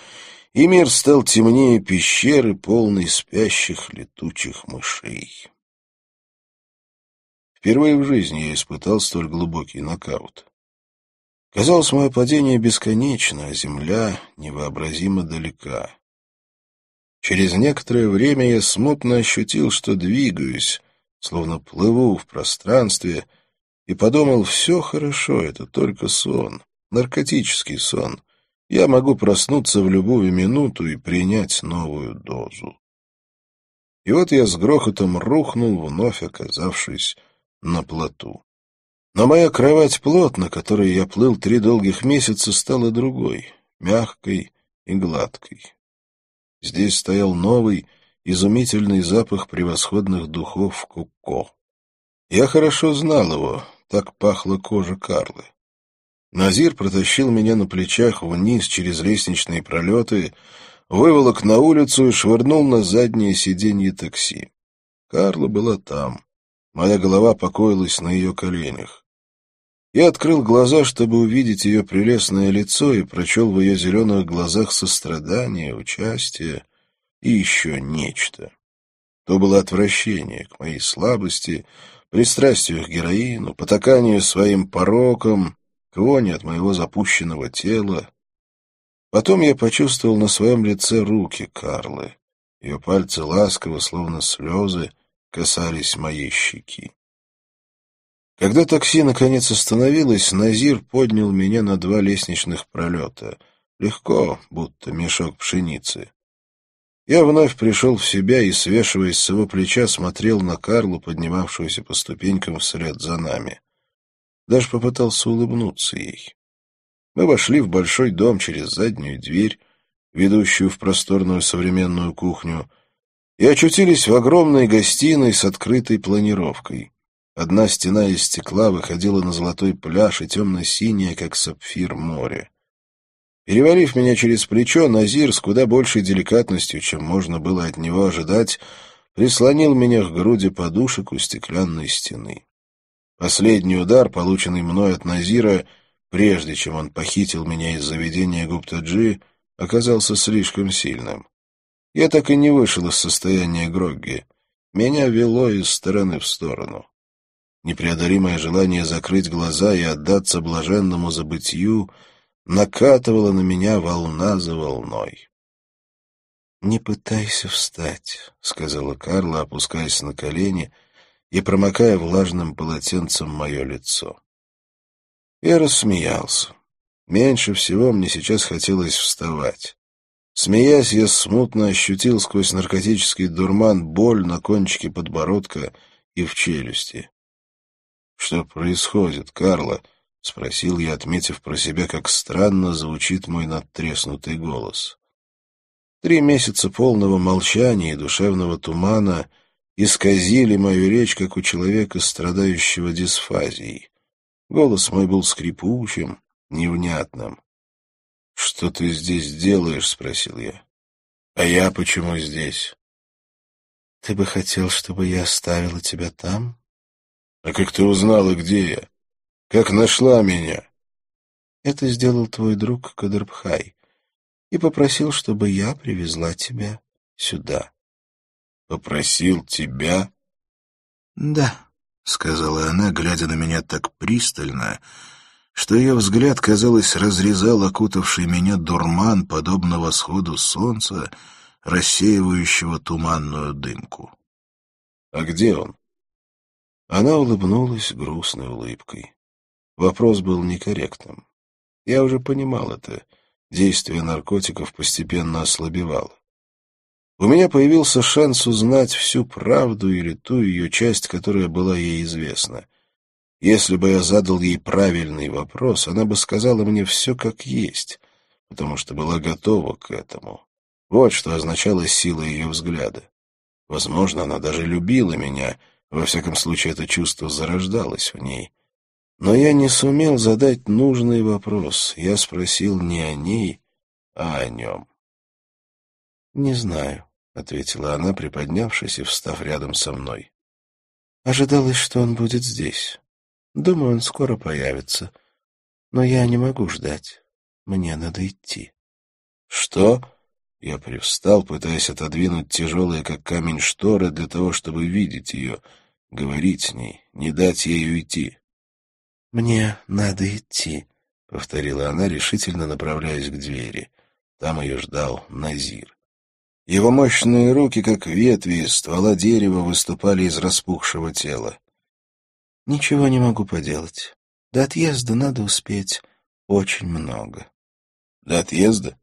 и мир стал темнее пещеры, полной спящих летучих мышей. Впервые в жизни я испытал столь глубокий нокаут. Казалось, мое падение бесконечно, а земля невообразимо далека. Через некоторое время я смутно ощутил, что двигаюсь, словно плыву в пространстве — и подумал, все хорошо, это только сон, наркотический сон. Я могу проснуться в любую минуту и принять новую дозу. И вот я с грохотом рухнул, вновь оказавшись на плоту. Но моя кровать плот, на которой я плыл три долгих месяца, стала другой, мягкой и гладкой. Здесь стоял новый, изумительный запах превосходных духов Куко. Я хорошо знал его, так пахла кожа Карлы. Назир протащил меня на плечах вниз через лестничные пролеты, выволок на улицу и швырнул на заднее сиденье такси. Карла была там. Моя голова покоилась на ее коленях. Я открыл глаза, чтобы увидеть ее прелестное лицо, и прочел в ее зеленых глазах сострадание, участие и еще нечто. То было отвращение к моей слабости, пристрастию к героину, потаканию своим порокам, к воне от моего запущенного тела. Потом я почувствовал на своем лице руки Карлы. Ее пальцы ласково, словно слезы, касались моей щеки. Когда такси наконец остановилось, Назир поднял меня на два лестничных пролета. Легко, будто мешок пшеницы. Я вновь пришел в себя и, свешиваясь с его плеча, смотрел на Карлу, поднимавшуюся по ступенькам вслед за нами. Даже попытался улыбнуться ей. Мы вошли в большой дом через заднюю дверь, ведущую в просторную современную кухню, и очутились в огромной гостиной с открытой планировкой. Одна стена из стекла выходила на золотой пляж и темно-синяя, как сапфир, море. Перевалив меня через плечо, Назир с куда большей деликатностью, чем можно было от него ожидать, прислонил меня к груди подушек у стеклянной стены. Последний удар, полученный мной от Назира, прежде чем он похитил меня из заведения Гуптаджи, оказался слишком сильным. Я так и не вышел из состояния Грогги. Меня вело из стороны в сторону. Непреодолимое желание закрыть глаза и отдаться блаженному забытью — накатывала на меня волна за волной. «Не пытайся встать», — сказала Карла, опускаясь на колени и промокая влажным полотенцем мое лицо. Я рассмеялся. Меньше всего мне сейчас хотелось вставать. Смеясь, я смутно ощутил сквозь наркотический дурман боль на кончике подбородка и в челюсти. «Что происходит, Карла?» — спросил я, отметив про себя, как странно звучит мой надтреснутый голос. Три месяца полного молчания и душевного тумана исказили мою речь, как у человека, страдающего дисфазией. Голос мой был скрипучим, невнятным. «Что ты здесь делаешь?» — спросил я. «А я почему здесь?» «Ты бы хотел, чтобы я оставила тебя там?» «А как ты узнала, где я? Как нашла меня?» «Это сделал твой друг Кадрбхай и попросил, чтобы я привезла тебя сюда». «Попросил тебя?» «Да», — сказала она, глядя на меня так пристально, что ее взгляд, казалось, разрезал окутавший меня дурман, подобно восходу солнца, рассеивающего туманную дымку. «А где он?» Она улыбнулась грустной улыбкой. Вопрос был некорректным. Я уже понимал это. Действие наркотиков постепенно ослабевало. У меня появился шанс узнать всю правду или ту ее часть, которая была ей известна. Если бы я задал ей правильный вопрос, она бы сказала мне все как есть, потому что была готова к этому. Вот что означала сила ее взгляда. Возможно, она даже любила меня, во всяком случае это чувство зарождалось в ней. Но я не сумел задать нужный вопрос. Я спросил не о ней, а о нем. «Не знаю», — ответила она, приподнявшись и встав рядом со мной. «Ожидалось, что он будет здесь. Думаю, он скоро появится. Но я не могу ждать. Мне надо идти». «Что?» Я привстал, пытаясь отодвинуть тяжелые, как камень, шторы для того, чтобы видеть ее, говорить с ней, не дать ей уйти. «Мне надо идти», — повторила она, решительно направляясь к двери. Там ее ждал Назир. Его мощные руки, как ветви из ствола дерева, выступали из распухшего тела. «Ничего не могу поделать. До отъезда надо успеть очень много». «До отъезда?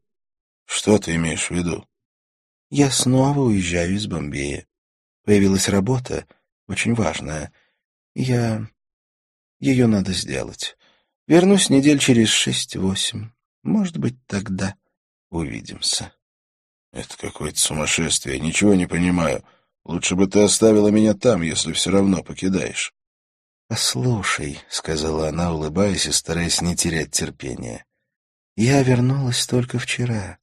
Что ты имеешь в виду?» «Я снова уезжаю из Бомбея. Появилась работа, очень важная. Я... Ее надо сделать. Вернусь недель через шесть-восемь. Может быть, тогда увидимся». «Это какое-то сумасшествие, ничего не понимаю. Лучше бы ты оставила меня там, если все равно покидаешь». «Послушай», — сказала она, улыбаясь и стараясь не терять терпения, — «я вернулась только вчера,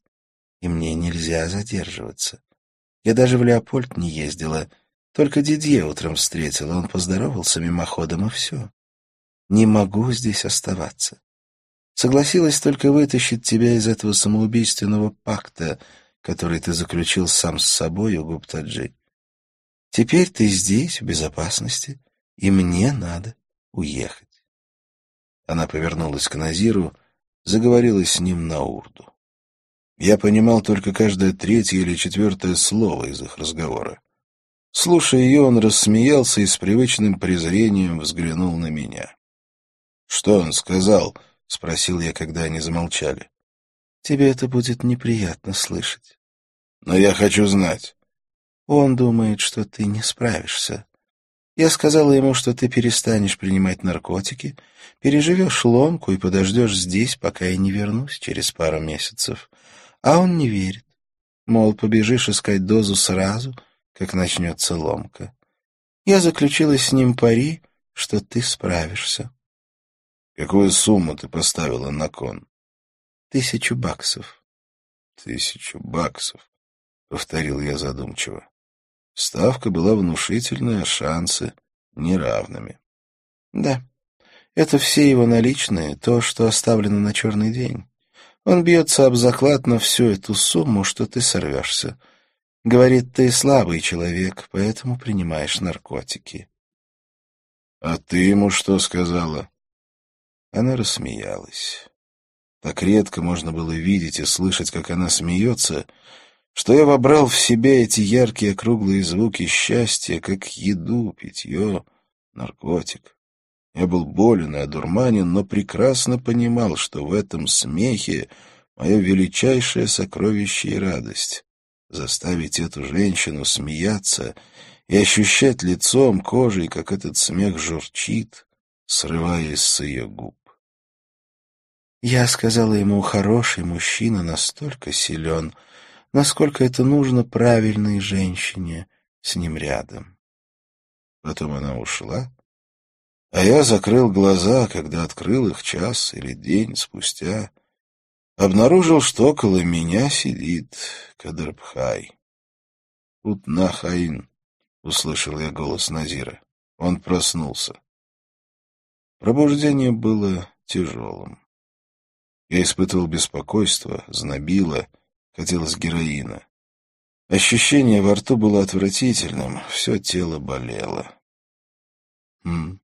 и мне нельзя задерживаться. Я даже в Леопольд не ездила, только Дидье утром встретила, он поздоровался мимоходом, и все. Не могу здесь оставаться. Согласилась только вытащить тебя из этого самоубийственного пакта, который ты заключил сам с собой Гуптаджи. Теперь ты здесь, в безопасности, и мне надо уехать. Она повернулась к Назиру, заговорила с ним на урду. Я понимал только каждое третье или четвертое слово из их разговора. Слушая ее, он рассмеялся и с привычным презрением взглянул на меня. «Что он сказал?» — спросил я, когда они замолчали. «Тебе это будет неприятно слышать. Но я хочу знать. Он думает, что ты не справишься. Я сказала ему, что ты перестанешь принимать наркотики, переживешь ломку и подождешь здесь, пока я не вернусь через пару месяцев. А он не верит. Мол, побежишь искать дозу сразу, как начнется ломка. Я заключила с ним пари, что ты справишься. Какую сумму ты поставила на кон? Тысячу баксов. Тысячу баксов. — повторил я задумчиво. Ставка была внушительная, шансы неравными. Да, это все его наличные, то, что оставлено на черный день. Он бьется об заклад на всю эту сумму, что ты сорвешься. Говорит, ты слабый человек, поэтому принимаешь наркотики. — А ты ему что сказала? Она рассмеялась. Так редко можно было видеть и слышать, как она смеется, что я вобрал в себя эти яркие круглые звуки счастья, как еду, питье, наркотик. Я был болен и одурманен, но прекрасно понимал, что в этом смехе мое величайшее сокровище и радость — заставить эту женщину смеяться и ощущать лицом, кожей, как этот смех журчит, срываясь с ее губ. Я сказала ему, хороший мужчина настолько силен — насколько это нужно правильной женщине с ним рядом. Потом она ушла, А я закрыл глаза, когда открыл их час или день спустя. Обнаружил, что около меня сидит Кадрбхай. «Утнахаин», — услышал я голос Назира. Он проснулся. Пробуждение было тяжелым. Я испытывал беспокойство, знобило, хотелось героина. Ощущение во рту было отвратительным, все тело болело. «Хм,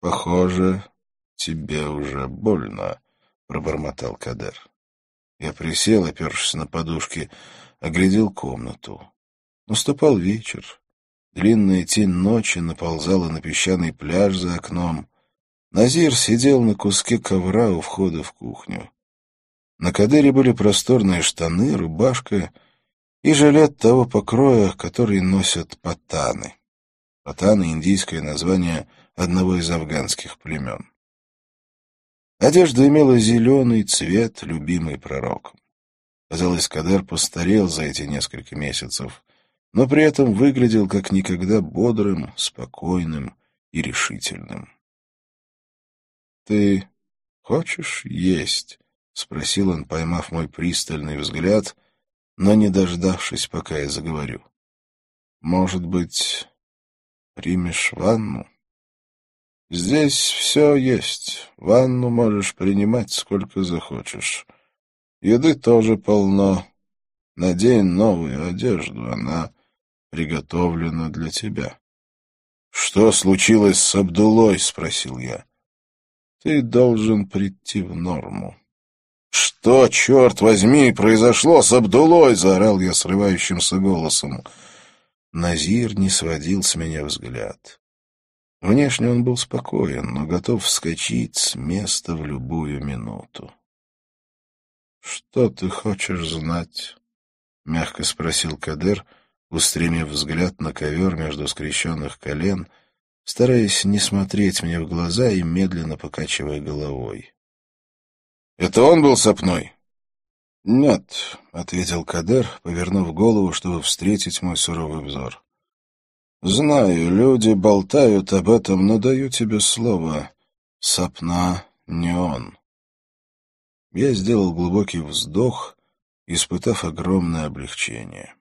похоже, тебе уже больно», — пробормотал Кадер. Я присел, опершись на подушки, оглядел комнату. Наступал вечер. Длинная тень ночи наползала на песчаный пляж за окном. Назир сидел на куске ковра у входа в кухню. На Кадыре были просторные штаны, рубашка и жилет того покроя, который носят патаны. Патаны — индийское название одного из афганских племен. Одежда имела зеленый цвет, любимый пророком. Казалось, Кадер постарел за эти несколько месяцев, но при этом выглядел как никогда бодрым, спокойным и решительным. «Ты хочешь есть?» — спросил он, поймав мой пристальный взгляд, но не дождавшись, пока я заговорю. «Может быть, примешь ванну?» «Здесь все есть. Ванну можешь принимать сколько захочешь. Еды тоже полно. Надень новую одежду, она приготовлена для тебя». «Что случилось с Абдулой?» — спросил я. Ты должен прийти в норму. «Что, черт возьми, произошло с Абдулой?» — заорал я срывающимся голосом. Назир не сводил с меня взгляд. Внешне он был спокоен, но готов вскочить с места в любую минуту. «Что ты хочешь знать?» — мягко спросил Кадер, устремив взгляд на ковер между скрещенных колен — стараясь не смотреть мне в глаза и медленно покачивая головой. «Это он был сопной?» «Нет», — ответил Кадер, повернув голову, чтобы встретить мой суровый взор. «Знаю, люди болтают об этом, но даю тебе слово. Сапна не он». Я сделал глубокий вздох, испытав огромное облегчение.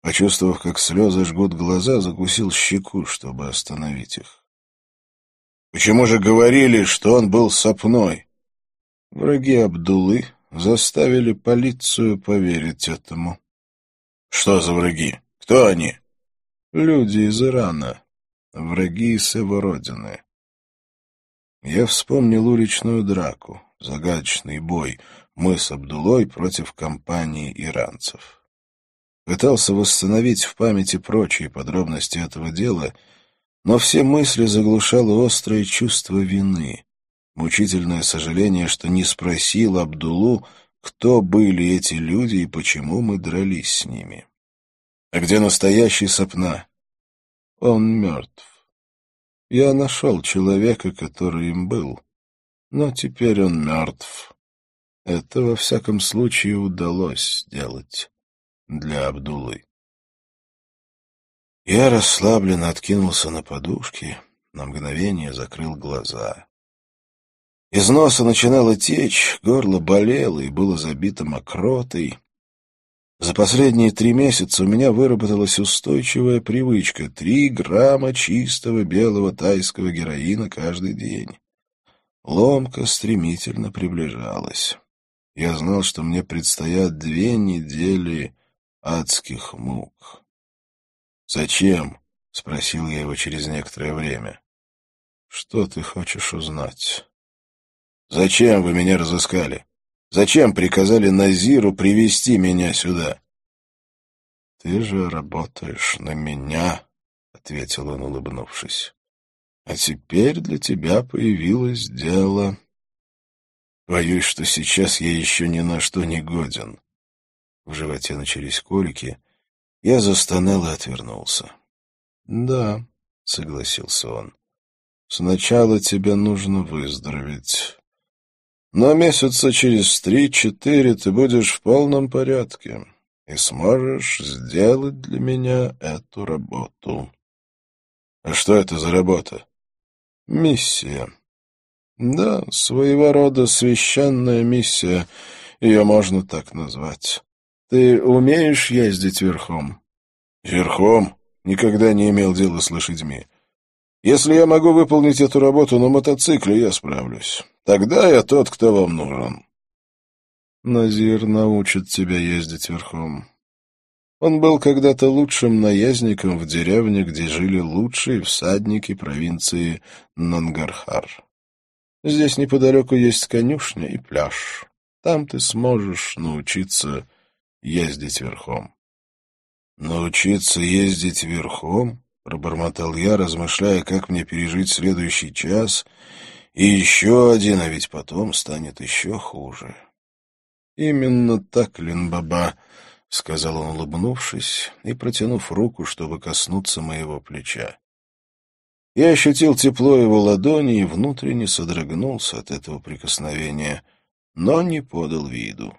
Почувствовав, как слезы жгут глаза, закусил щеку, чтобы остановить их. «Почему же говорили, что он был сопной?» Враги Абдулы заставили полицию поверить этому. «Что за враги? Кто они?» «Люди из Ирана, враги из его родины». Я вспомнил уличную драку, загадочный бой, мы с Абдулой против компании иранцев. Пытался восстановить в памяти прочие подробности этого дела, но все мысли заглушало острое чувство вины, мучительное сожаление, что не спросил Абдулу, кто были эти люди и почему мы дрались с ними. А где настоящий Сапна? Он мертв. Я нашел человека, который им был, но теперь он мертв. Это, во всяком случае, удалось сделать для Абдулы. Я расслабленно откинулся на подушки, на мгновение закрыл глаза. Из носа начинало течь, горло болело и было забито мокротой. За последние три месяца у меня выработалась устойчивая привычка — три грамма чистого белого тайского героина каждый день. Ломка стремительно приближалась. Я знал, что мне предстоят две недели адских мук. «Зачем?» — спросил я его через некоторое время. «Что ты хочешь узнать?» «Зачем вы меня разыскали? Зачем приказали Назиру привести меня сюда?» «Ты же работаешь на меня», — ответил он, улыбнувшись. «А теперь для тебя появилось дело. Боюсь, что сейчас я еще ни на что не годен. В животе начались колики. Я застонал и отвернулся. «Да», — согласился он, — «сначала тебе нужно выздороветь. Но месяца через три-четыре ты будешь в полном порядке и сможешь сделать для меня эту работу». «А что это за работа?» Миссия. Да, своего рода священная миссия, ее можно так назвать. Ты умеешь ездить верхом? Верхом? Никогда не имел дела с лошадьми. Если я могу выполнить эту работу на мотоцикле, я справлюсь. Тогда я тот, кто вам нужен. Назир научит тебя ездить верхом. Он был когда-то лучшим наездником в деревне, где жили лучшие всадники провинции Нангархар. Здесь неподалеку есть конюшня и пляж. Там ты сможешь научиться ездить верхом. «Научиться ездить верхом?» — пробормотал я, размышляя, как мне пережить следующий час, и еще один, а ведь потом станет еще хуже. «Именно так, Линбаба», — сказал он, улыбнувшись и протянув руку, чтобы коснуться моего плеча. Я ощутил тепло его ладони и внутренне содрогнулся от этого прикосновения, но не подал виду.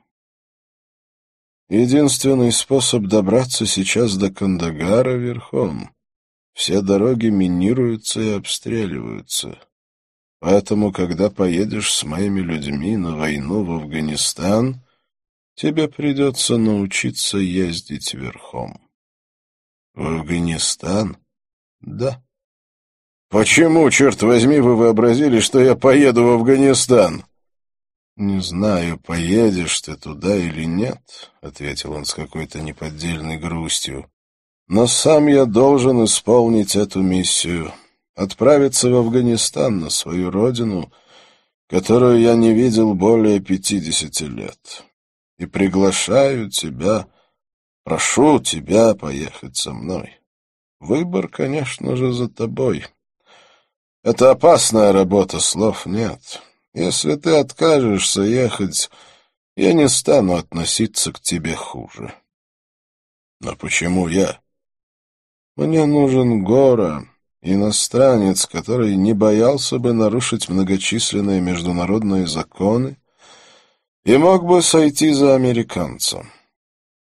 Единственный способ добраться сейчас до Кандагара верхом. Все дороги минируются и обстреливаются. Поэтому, когда поедешь с моими людьми на войну в Афганистан, тебе придется научиться ездить верхом. В Афганистан? Да. Почему, черт возьми, вы вообразили, что я поеду в Афганистан? «Не знаю, поедешь ты туда или нет», — ответил он с какой-то неподдельной грустью. «Но сам я должен исполнить эту миссию, отправиться в Афганистан, на свою родину, которую я не видел более пятидесяти лет. И приглашаю тебя, прошу тебя поехать со мной. Выбор, конечно же, за тобой. Это опасная работа, слов нет». Если ты откажешься ехать, я не стану относиться к тебе хуже. Но почему я? Мне нужен Гора, иностранец, который не боялся бы нарушить многочисленные международные законы и мог бы сойти за американца.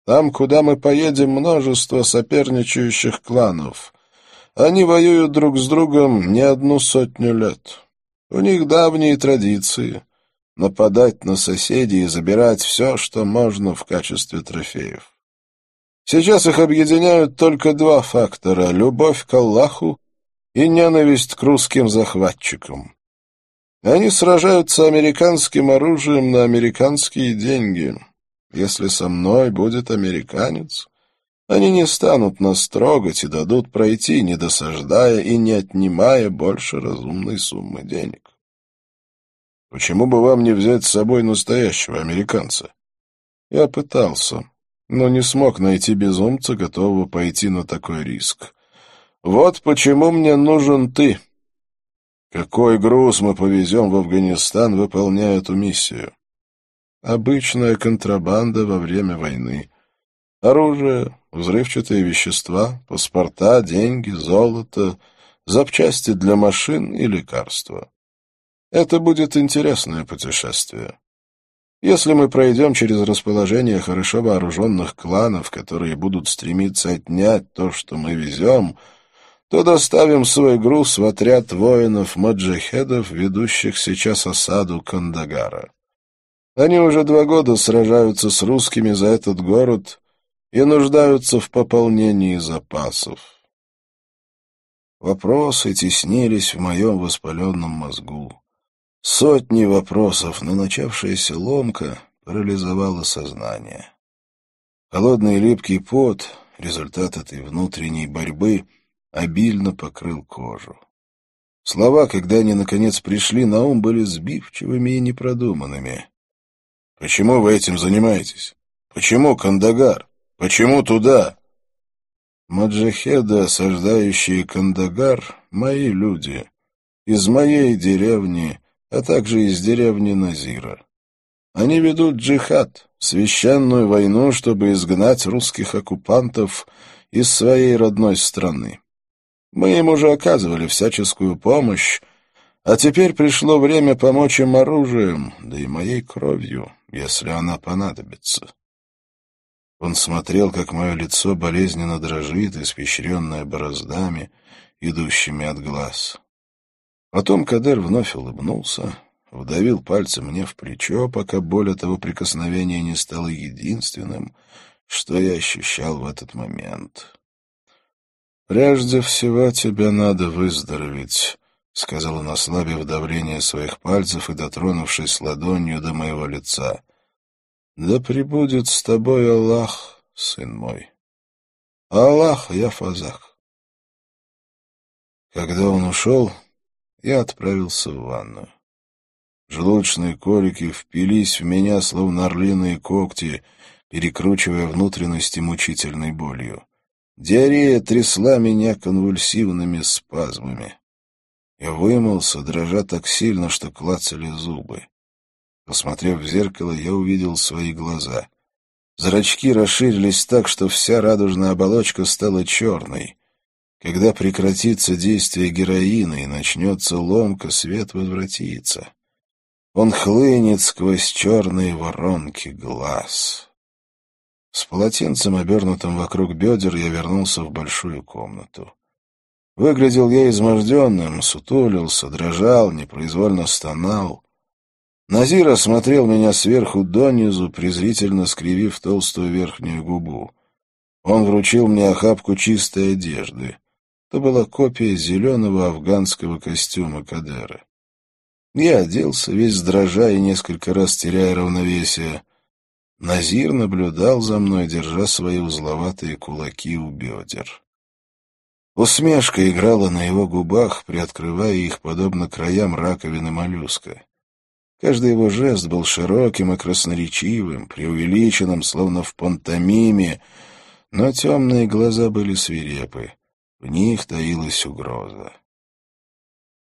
Там, куда мы поедем, множество соперничающих кланов. Они воюют друг с другом не одну сотню лет. У них давние традиции — нападать на соседей и забирать все, что можно в качестве трофеев. Сейчас их объединяют только два фактора — любовь к Аллаху и ненависть к русским захватчикам. Они сражаются американским оружием на американские деньги. Если со мной будет американец, они не станут нас трогать и дадут пройти, не досаждая и не отнимая больше разумной суммы денег. Почему бы вам не взять с собой настоящего американца? Я пытался, но не смог найти безумца, готового пойти на такой риск. Вот почему мне нужен ты. Какой груз мы повезем в Афганистан, выполняя эту миссию? Обычная контрабанда во время войны. Оружие, взрывчатые вещества, паспорта, деньги, золото, запчасти для машин и лекарства. Это будет интересное путешествие. Если мы пройдем через расположение хорошо вооруженных кланов, которые будут стремиться отнять то, что мы везем, то доставим свой груз в отряд воинов-маджахедов, ведущих сейчас осаду Кандагара. Они уже два года сражаются с русскими за этот город и нуждаются в пополнении запасов. Вопросы теснились в моем воспаленном мозгу. Сотни вопросов, но начавшаяся ломка парализовала сознание. Холодный липкий пот, результат этой внутренней борьбы, обильно покрыл кожу. Слова, когда они наконец пришли на ум, были сбивчивыми и непродуманными. «Почему вы этим занимаетесь? Почему Кандагар? Почему туда?» Маджахеды, осаждающие Кандагар, мои люди. Из моей деревни, а также из деревни Назира. Они ведут джихад, священную войну, чтобы изгнать русских оккупантов из своей родной страны. Мы им уже оказывали всяческую помощь, а теперь пришло время помочь им оружием, да и моей кровью, если она понадобится. Он смотрел, как мое лицо болезненно дрожит, испещренное бороздами, идущими от глаз. Потом Кадер вновь улыбнулся, вдавил пальцем мне в плечо, пока боль этого прикосновения не стала единственным, что я ощущал в этот момент. «Прежде всего тебе надо выздороветь», — сказал он, ослабив давление своих пальцев и дотронувшись ладонью до моего лица. «Да пребудет с тобой Аллах, сын мой. Аллах, я фазак». Когда он ушел, я отправился в ванную. Желудочные колики впились в меня, словно орлиные когти, перекручивая внутренности мучительной болью. Диарея трясла меня конвульсивными спазмами. Я вымылся, дрожа так сильно, что клацали зубы. Посмотрев в зеркало, я увидел свои глаза. Зрачки расширились так, что вся радужная оболочка стала черной. Когда прекратится действие героина и начнется ломка, свет возвратится. Он хлынет сквозь черные воронки глаз. С полотенцем, обернутым вокруг бедер, я вернулся в большую комнату. Выглядел я изможденным, сутулился, дрожал, непроизвольно стонал. Назир осмотрел меня сверху донизу, презрительно скривив толстую верхнюю губу. Он вручил мне охапку чистой одежды. Это была копия зеленого афганского костюма Кадера. Я оделся, весь дрожа и несколько раз теряя равновесие. Назир наблюдал за мной, держа свои узловатые кулаки у бедер. Усмешка играла на его губах, приоткрывая их, подобно краям раковины моллюска. Каждый его жест был широким и красноречивым, преувеличенным, словно в пантомиме, но темные глаза были свирепы. В них таилась угроза.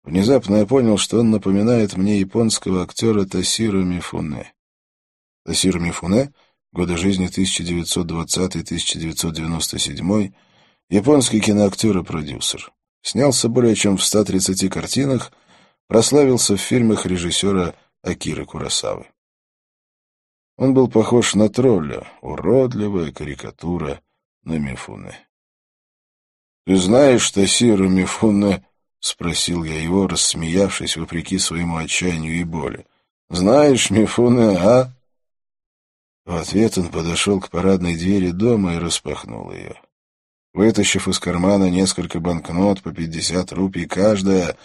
Внезапно я понял, что он напоминает мне японского актера Тасиру Мифуне. Тасиру Мифуне, годы жизни 1920-1997, японский киноактер и продюсер. Снялся более чем в 130 картинах, прославился в фильмах режиссера Акиры Курасавы. Он был похож на тролля, уродливая карикатура на Мифуне. «Ты знаешь Тасиру Мифуне?» — спросил я его, рассмеявшись вопреки своему отчаянию и боли. «Знаешь Мифуне, а?» В ответ он подошел к парадной двери дома и распахнул ее. Вытащив из кармана несколько банкнот по пятьдесят рупий каждая,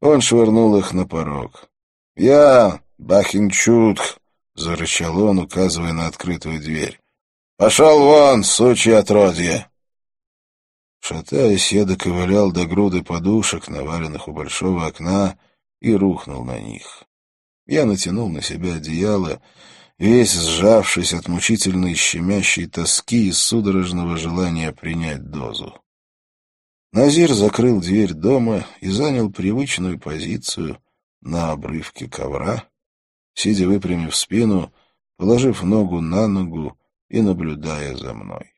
он швырнул их на порог. «Я, Бахинчутх!» — зарычал он, указывая на открытую дверь. «Пошел вон, сучье отродье!» Шатаясь, я доковылял до груды подушек, наваленных у большого окна, и рухнул на них. Я натянул на себя одеяло, весь сжавшись от мучительной щемящей тоски и судорожного желания принять дозу. Назир закрыл дверь дома и занял привычную позицию на обрывке ковра, сидя выпрямив спину, положив ногу на ногу и наблюдая за мной.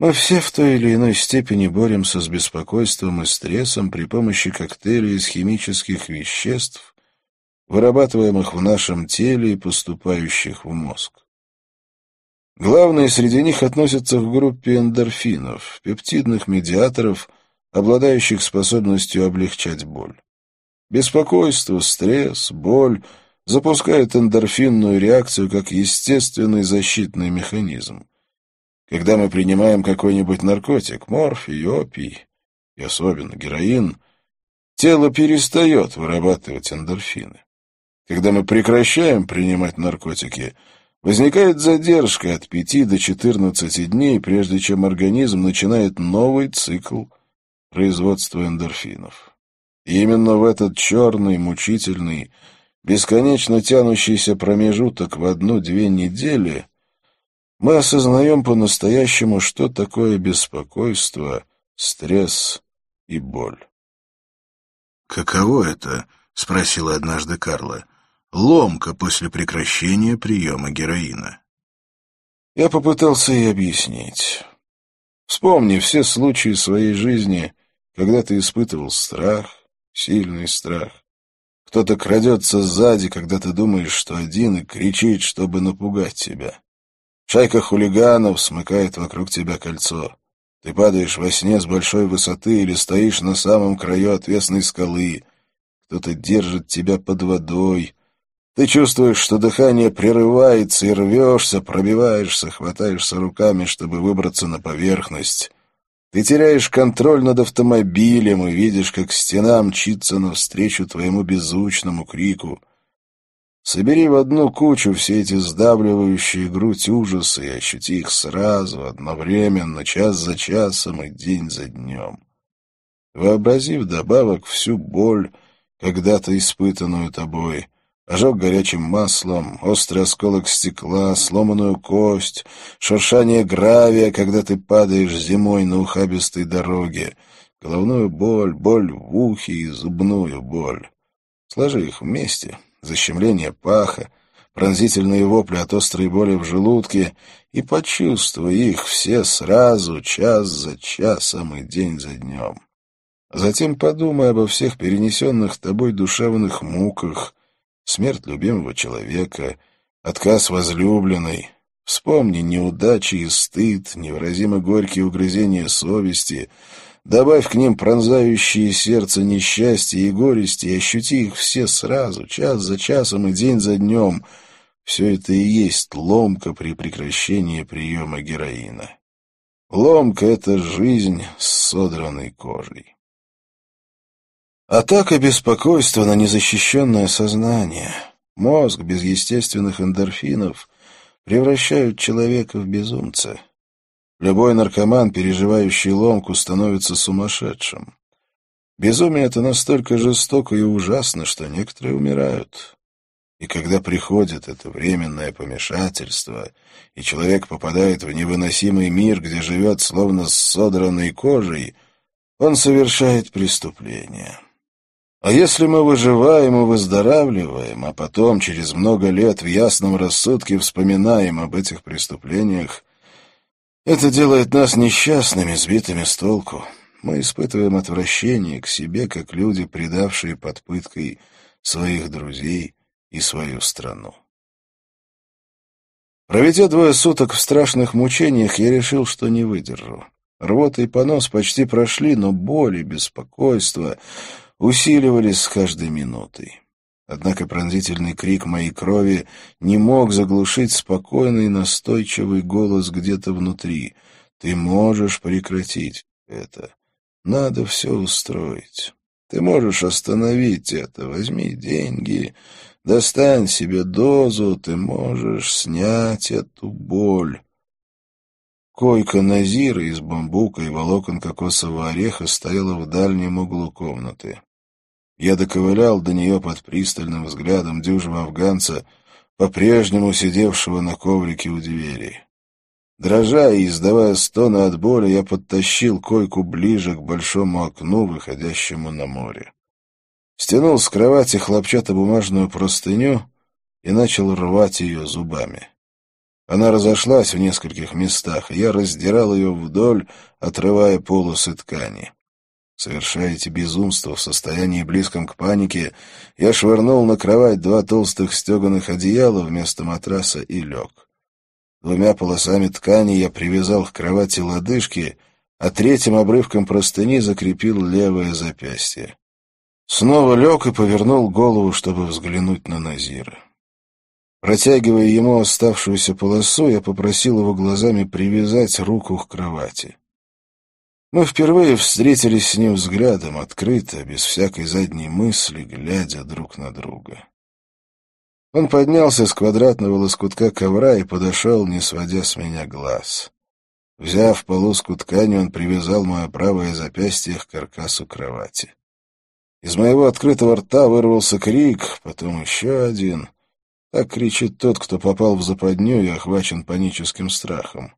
Мы все в той или иной степени боремся с беспокойством и стрессом при помощи коктейлей из химических веществ, вырабатываемых в нашем теле и поступающих в мозг. Главные среди них относятся к группе эндорфинов, пептидных медиаторов, обладающих способностью облегчать боль. Беспокойство, стресс, боль запускают эндорфинную реакцию как естественный защитный механизм. Когда мы принимаем какой-нибудь наркотик, морфий, опий, и особенно героин, тело перестает вырабатывать эндорфины. Когда мы прекращаем принимать наркотики, возникает задержка от 5 до 14 дней, прежде чем организм начинает новый цикл производства эндорфинов. И именно в этот черный, мучительный, бесконечно тянущийся промежуток в одну-две недели мы осознаем по-настоящему, что такое беспокойство, стресс и боль. «Каково это?» — спросила однажды Карла. «Ломка после прекращения приема героина». Я попытался ей объяснить. Вспомни все случаи своей жизни, когда ты испытывал страх, сильный страх. Кто-то крадется сзади, когда ты думаешь, что один, и кричит, чтобы напугать тебя. Шайка хулиганов смыкает вокруг тебя кольцо. Ты падаешь во сне с большой высоты или стоишь на самом краю отвесной скалы. Кто-то держит тебя под водой. Ты чувствуешь, что дыхание прерывается, и рвешься, пробиваешься, хватаешься руками, чтобы выбраться на поверхность. Ты теряешь контроль над автомобилем и видишь, как стена мчится навстречу твоему беззвучному крику. Собери в одну кучу все эти сдавливающие грудь ужасы и ощути их сразу, одновременно, час за часом и день за днем. Вообрази вдобавок всю боль, когда-то испытанную тобой — ожог горячим маслом, острый осколок стекла, сломанную кость, шуршание гравия, когда ты падаешь зимой на ухабистой дороге, головную боль, боль в ухе и зубную боль. Сложи их вместе, защемление паха, пронзительные вопли от острой боли в желудке, и почувствуй их все сразу, час за часом и день за днем. Затем подумай обо всех перенесенных тобой душевных муках, смерть любимого человека, отказ возлюбленной. Вспомни неудачи и стыд, невыразимо горькие угрызения совести. Добавь к ним пронзающие сердце несчастья и горести и ощути их все сразу, час за часом и день за днем. Все это и есть ломка при прекращении приема героина. Ломка — это жизнь с содранной кожей. Атака беспокойства на незащищенное сознание, мозг без естественных эндорфинов превращают человека в безумца. Любой наркоман, переживающий ломку, становится сумасшедшим. Безумие — это настолько жестоко и ужасно, что некоторые умирают. И когда приходит это временное помешательство, и человек попадает в невыносимый мир, где живет словно с содранной кожей, он совершает преступление. А если мы выживаем и выздоравливаем, а потом, через много лет, в ясном рассудке вспоминаем об этих преступлениях, это делает нас несчастными, сбитыми с толку. Мы испытываем отвращение к себе, как люди, предавшие под пыткой своих друзей и свою страну. Проведя двое суток в страшных мучениях, я решил, что не выдержу. Рвота и понос почти прошли, но боль и беспокойство усиливались с каждой минутой. Однако пронзительный крик моей крови не мог заглушить спокойный настойчивый голос где-то внутри. «Ты можешь прекратить это. Надо все устроить. Ты можешь остановить это. Возьми деньги, достань себе дозу, ты можешь снять эту боль». Койка Назира из бамбука и волокон кокосового ореха стояла в дальнем углу комнаты. Я доковылял до нее под пристальным взглядом дюжего афганца, по-прежнему сидевшего на коврике у двери. Дрожа и издавая стоны от боли, я подтащил койку ближе к большому окну, выходящему на море. Стянул с кровати хлопчатобумажную простыню и начал рвать ее зубами. Она разошлась в нескольких местах, и я раздирал ее вдоль, отрывая полосы ткани. Совершая эти безумства в состоянии близком к панике, я швырнул на кровать два толстых стеганых одеяла вместо матраса и лег. Двумя полосами ткани я привязал к кровати лодыжки, а третьим обрывком простыни закрепил левое запястье. Снова лег и повернул голову, чтобы взглянуть на Назира. Протягивая ему оставшуюся полосу, я попросил его глазами привязать руку к кровати. Мы впервые встретились с ним взглядом, открыто, без всякой задней мысли, глядя друг на друга. Он поднялся с квадратного лоскутка ковра и подошел, не сводя с меня глаз. Взяв полоску ткани, он привязал мое правое запястье к каркасу кровати. Из моего открытого рта вырвался крик, потом еще один. Так кричит тот, кто попал в западню и охвачен паническим страхом.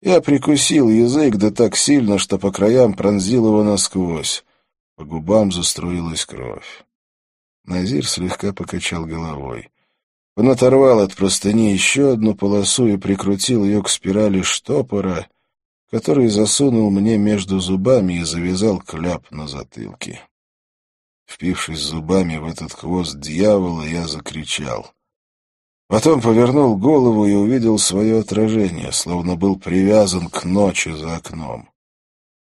Я прикусил язык, да так сильно, что по краям пронзил его насквозь. По губам заструилась кровь. Назир слегка покачал головой. Он оторвал от простыни еще одну полосу и прикрутил ее к спирали штопора, который засунул мне между зубами и завязал кляп на затылке. Впившись зубами в этот хвост дьявола, я закричал. Потом повернул голову и увидел свое отражение, словно был привязан к ночи за окном.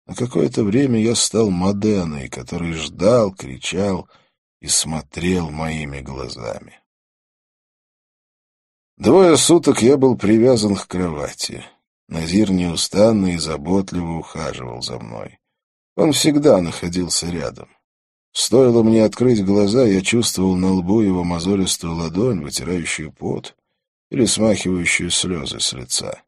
На какое-то время я стал Моденой, который ждал, кричал и смотрел моими глазами. Двое суток я был привязан к кровати. Назир неустанно и заботливо ухаживал за мной. Он всегда находился рядом. Стоило мне открыть глаза, я чувствовал на лбу его мозолистую ладонь, вытирающую пот или смахивающую слезы с лица.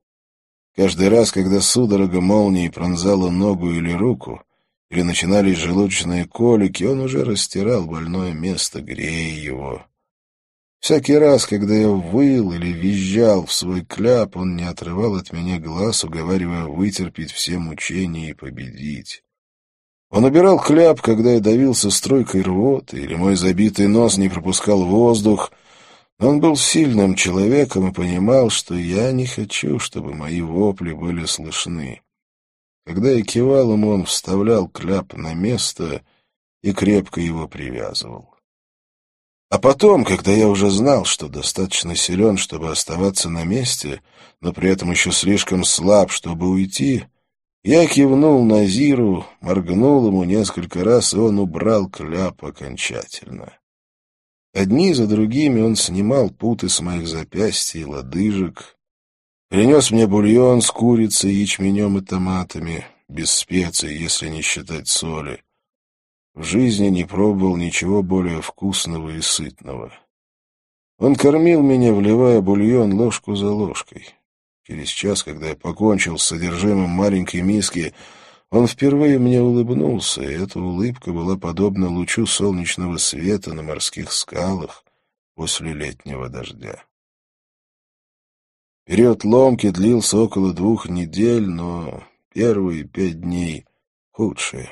Каждый раз, когда судорога молнии пронзала ногу или руку, или начинались желудочные колики, он уже растирал больное место, грея его. Всякий раз, когда я выл или визжал в свой кляп, он не отрывал от меня глаз, уговаривая вытерпеть все мучения и победить. Он убирал кляп, когда я давился струйкой рвоты, или мой забитый нос не пропускал воздух, он был сильным человеком и понимал, что я не хочу, чтобы мои вопли были слышны. Когда я кивал ему, он вставлял кляп на место и крепко его привязывал. А потом, когда я уже знал, что достаточно силен, чтобы оставаться на месте, но при этом еще слишком слаб, чтобы уйти, я кивнул Назиру, моргнул ему несколько раз, и он убрал кляп окончательно. Одни за другими он снимал путы с моих запястья и лодыжек, принес мне бульон с курицей, ячменем и томатами, без специй, если не считать соли. В жизни не пробовал ничего более вкусного и сытного. Он кормил меня, вливая бульон ложку за ложкой. Через час, когда я покончил с содержимым маленькой миски, он впервые мне улыбнулся, и эта улыбка была подобна лучу солнечного света на морских скалах после летнего дождя. Период ломки длился около двух недель, но первые пять дней худшие.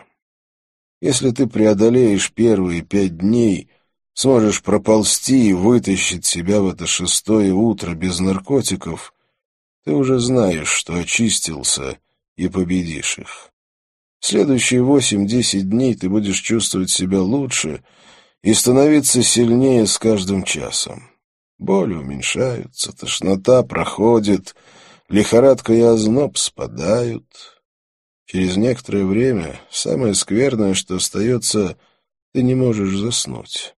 Если ты преодолеешь первые пять дней, сможешь проползти и вытащить себя в это шестое утро без наркотиков, ты уже знаешь, что очистился и победишь их. Следующие восемь-десять дней ты будешь чувствовать себя лучше и становиться сильнее с каждым часом. Боли уменьшаются, тошнота проходит, лихорадка и озноб спадают. Через некоторое время самое скверное, что остается, ты не можешь заснуть.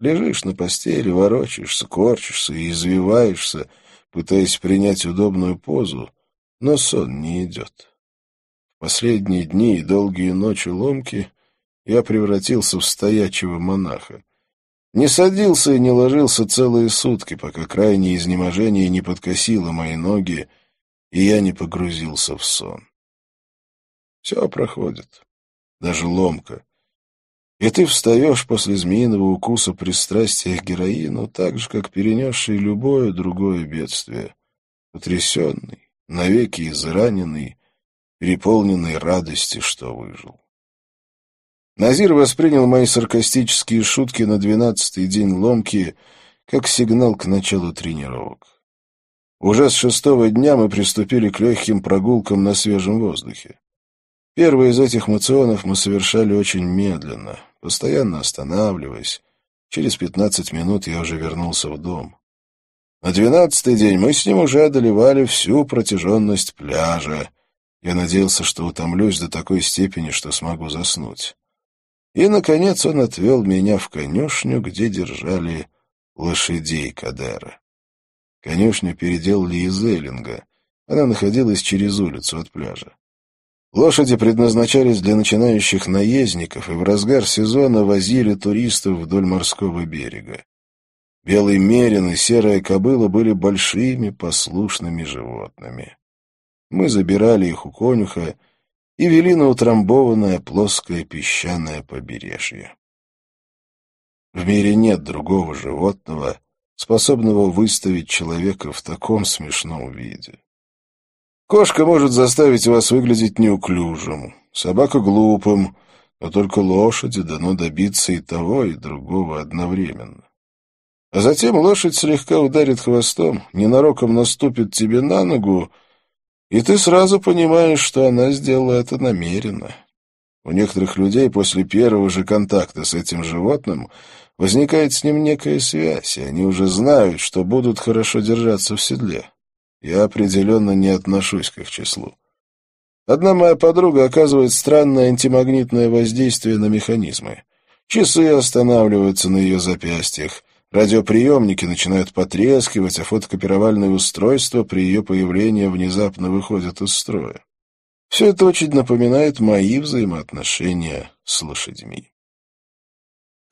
Лежишь на постели, ворочаешься, корчишься и извиваешься, пытаясь принять удобную позу, но сон не идет. Последние дни и долгие ночи ломки я превратился в стоячего монаха. Не садился и не ложился целые сутки, пока крайнее изнеможение не подкосило мои ноги, и я не погрузился в сон. Все проходит, даже ломка. И ты встаешь после змеиного укуса пристрастия к героину, так же, как перенесший любое другое бедствие, потрясенный, навеки израненный, переполненный радости, что выжил. Назир воспринял мои саркастические шутки на двенадцатый день ломки как сигнал к началу тренировок. Уже с шестого дня мы приступили к легким прогулкам на свежем воздухе. Первый из этих мационов мы совершали очень медленно, постоянно останавливаясь. Через пятнадцать минут я уже вернулся в дом. На двенадцатый день мы с ним уже одолевали всю протяженность пляжа, я надеялся, что утомлюсь до такой степени, что смогу заснуть. И, наконец, он отвел меня в конюшню, где держали лошадей Кадера. Конюшню переделали из Эллинга. Она находилась через улицу от пляжа. Лошади предназначались для начинающих наездников и в разгар сезона возили туристов вдоль морского берега. Белый мерин и серая кобыла были большими послушными животными. Мы забирали их у конюха и вели на утрамбованное плоское песчаное побережье. В мире нет другого животного, способного выставить человека в таком смешном виде. Кошка может заставить вас выглядеть неуклюжим, собака глупым, но только лошади дано добиться и того, и другого одновременно. А затем лошадь слегка ударит хвостом, ненароком наступит тебе на ногу, и ты сразу понимаешь, что она сделала это намеренно. У некоторых людей после первого же контакта с этим животным возникает с ним некая связь, и они уже знают, что будут хорошо держаться в седле. Я определенно не отношусь к их числу. Одна моя подруга оказывает странное антимагнитное воздействие на механизмы. Часы останавливаются на ее запястьях, радиоприемники начинают потрескивать, а фотокопировальные устройства при ее появлении внезапно выходят из строя. Все это очень напоминает мои взаимоотношения с лошадьми.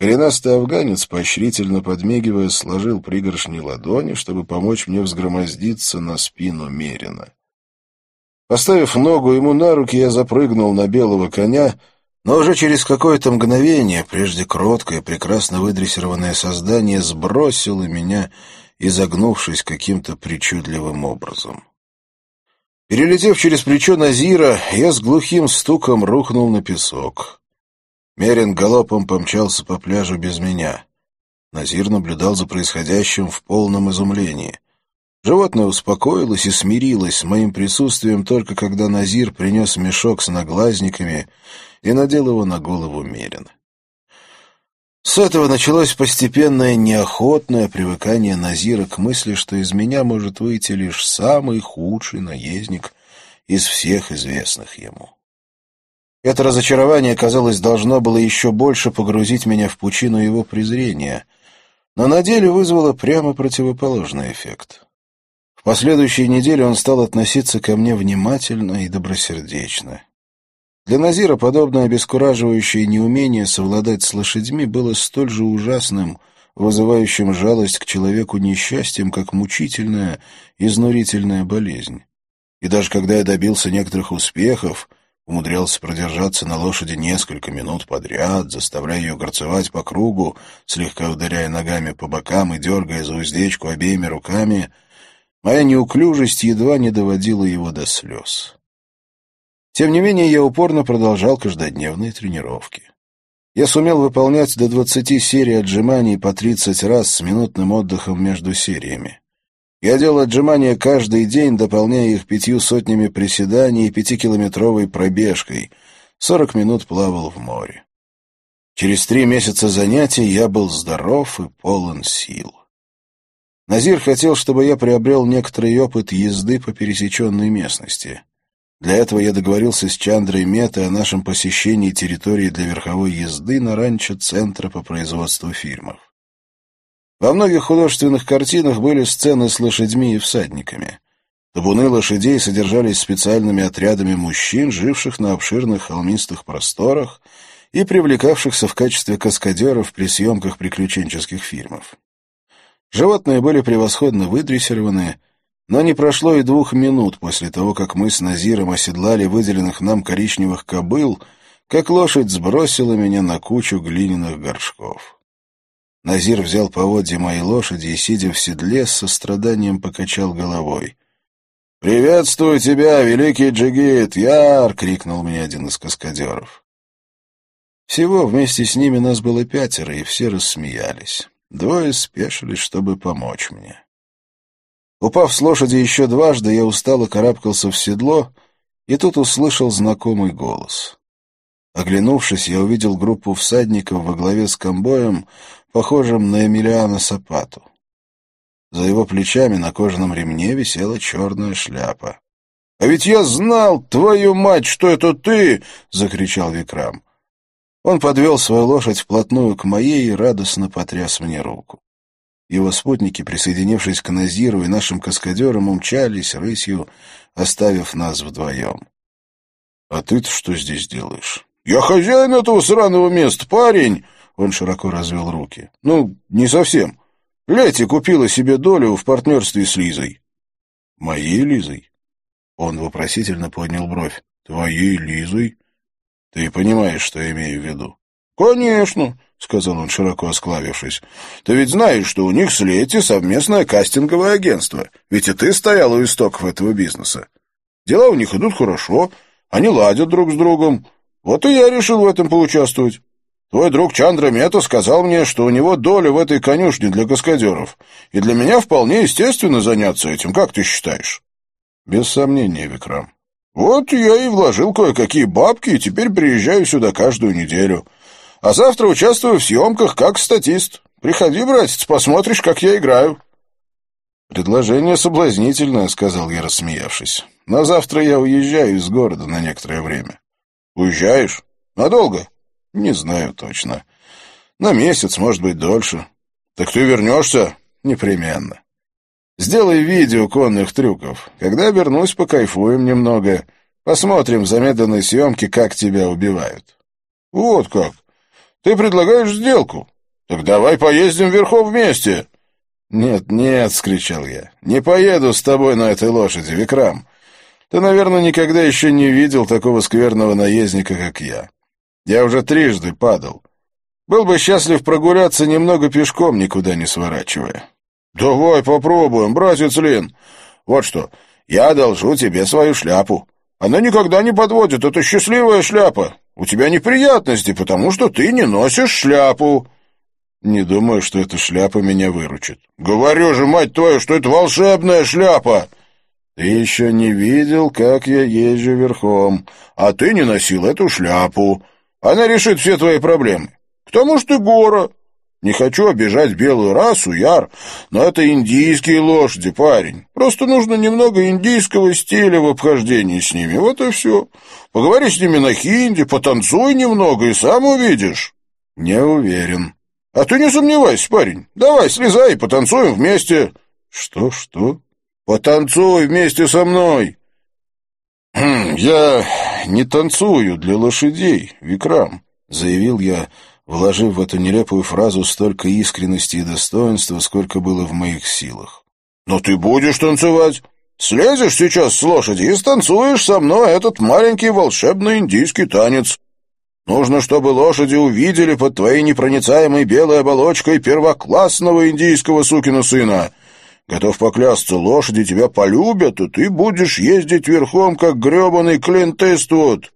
Коренастый афганец, поощрительно подмигивая, сложил пригоршни ладони, чтобы помочь мне взгромоздиться на спину Мерина. Поставив ногу ему на руки, я запрыгнул на белого коня, но уже через какое-то мгновение, прежде кроткое, прекрасно выдрессированное создание сбросило меня, изогнувшись каким-то причудливым образом. Перелетев через плечо Назира, я с глухим стуком рухнул на песок. Мерин галопом помчался по пляжу без меня. Назир наблюдал за происходящим в полном изумлении. Животное успокоилось и смирилось с моим присутствием только когда Назир принес мешок с наглазниками и надел его на голову Мерин. С этого началось постепенное неохотное привыкание Назира к мысли, что из меня может выйти лишь самый худший наездник из всех известных ему. Это разочарование, казалось, должно было еще больше погрузить меня в пучину его презрения, но на деле вызвало прямо противоположный эффект. В последующие недели он стал относиться ко мне внимательно и добросердечно. Для Назира подобное обескураживающее неумение совладать с лошадьми было столь же ужасным, вызывающим жалость к человеку несчастьем, как мучительная, изнурительная болезнь. И даже когда я добился некоторых успехов, умудрялся продержаться на лошади несколько минут подряд, заставляя ее горцевать по кругу, слегка ударяя ногами по бокам и дергая за уздечку обеими руками, моя неуклюжесть едва не доводила его до слез. Тем не менее, я упорно продолжал каждодневные тренировки. Я сумел выполнять до 20 серий отжиманий по 30 раз с минутным отдыхом между сериями. Я делал отжимания каждый день, дополняя их пятью сотнями приседаний и пятикилометровой пробежкой. Сорок минут плавал в море. Через три месяца занятий я был здоров и полон сил. Назир хотел, чтобы я приобрел некоторый опыт езды по пересеченной местности. Для этого я договорился с Чандрой Метой о нашем посещении территории для верховой езды на ранчо Центра по производству фильмов. Во многих художественных картинах были сцены с лошадьми и всадниками. Табуны лошадей содержались специальными отрядами мужчин, живших на обширных холмистых просторах и привлекавшихся в качестве каскадеров при съемках приключенческих фильмов. Животные были превосходно выдрессированы, но не прошло и двух минут после того, как мы с Назиром оседлали выделенных нам коричневых кобыл, как лошадь сбросила меня на кучу глиняных горшков. Назир взял поводья моей лошади и, сидя в седле, с состраданием покачал головой. «Приветствую тебя, великий джигит! Яр!» — крикнул мне один из каскадеров. Всего вместе с ними нас было пятеро, и все рассмеялись. Двое спешились, чтобы помочь мне. Упав с лошади еще дважды, я устало карабкался в седло, и тут услышал знакомый голос. Оглянувшись, я увидел группу всадников во главе с комбоем, похожим на Эмилиана Сапату. За его плечами на кожаном ремне висела черная шляпа. «А ведь я знал, твою мать, что это ты!» — закричал Викрам. Он подвел свою лошадь вплотную к моей и радостно потряс мне руку. Его спутники, присоединившись к Назиру и нашим каскадерам, умчались рысью, оставив нас вдвоем. — А ты-то что здесь делаешь? — Я хозяин этого сраного места, парень! Он широко развел руки. «Ну, не совсем. Лети купила себе долю в партнерстве с Лизой». «Моей Лизой?» Он вопросительно поднял бровь. «Твоей Лизой? Ты понимаешь, что я имею в виду?» «Конечно», — сказал он, широко осклавившись. «Ты ведь знаешь, что у них с Лети совместное кастинговое агентство. Ведь и ты стоял у истоков этого бизнеса. Дела у них идут хорошо, они ладят друг с другом. Вот и я решил в этом поучаствовать». Твой друг Чандра Мета сказал мне, что у него доля в этой конюшне для каскадеров, и для меня вполне естественно заняться этим, как ты считаешь?» «Без сомнения, Викрам». «Вот я и вложил кое-какие бабки, и теперь приезжаю сюда каждую неделю. А завтра участвую в съемках как статист. Приходи, братец, посмотришь, как я играю». «Предложение соблазнительное», — сказал я, рассмеявшись. «На завтра я уезжаю из города на некоторое время». «Уезжаешь? Надолго?» «Не знаю точно. На месяц, может быть, дольше». «Так ты вернешься?» «Непременно». «Сделай видео конных трюков. Когда вернусь, покайфуем немного. Посмотрим в замедленной съемке, как тебя убивают». «Вот как? Ты предлагаешь сделку? Так давай поездим верхом вместе». «Нет, нет», — скричал я, — «не поеду с тобой на этой лошади, Викрам. Ты, наверное, никогда еще не видел такого скверного наездника, как я. Я уже трижды падал. Был бы счастлив прогуляться немного пешком, никуда не сворачивая». «Давай попробуем, братец Лин. Вот что, я одолжу тебе свою шляпу. Она никогда не подводит, это счастливая шляпа. У тебя неприятности, потому что ты не носишь шляпу». Не думаю, что эта шляпа меня выручит. Говорю же, мать твою, что это волшебная шляпа. Ты еще не видел, как я езжу верхом. А ты не носил эту шляпу. Она решит все твои проблемы. К тому же ты гора. Не хочу обижать белую расу, Яр, но это индийские лошади, парень. Просто нужно немного индийского стиля в обхождении с ними, вот и все. Поговори с ними на хинди, потанцуй немного и сам увидишь. Не уверен. А ты не сомневайся, парень. Давай, слезай, потанцуем вместе. Что, что? Потанцуй вместе со мной. Хм, я не танцую для лошадей, Викрам, заявил я, вложив в эту нелепую фразу столько искренности и достоинства, сколько было в моих силах. Но ты будешь танцевать. Слезешь сейчас с лошади и станцуешь со мной этот маленький волшебный индийский танец. Нужно, чтобы лошади увидели под твоей непроницаемой белой оболочкой первоклассного индийского сукина сына. Готов поклясться, лошади тебя полюбят, и ты будешь ездить верхом, как гребаный Клинт Иствуд.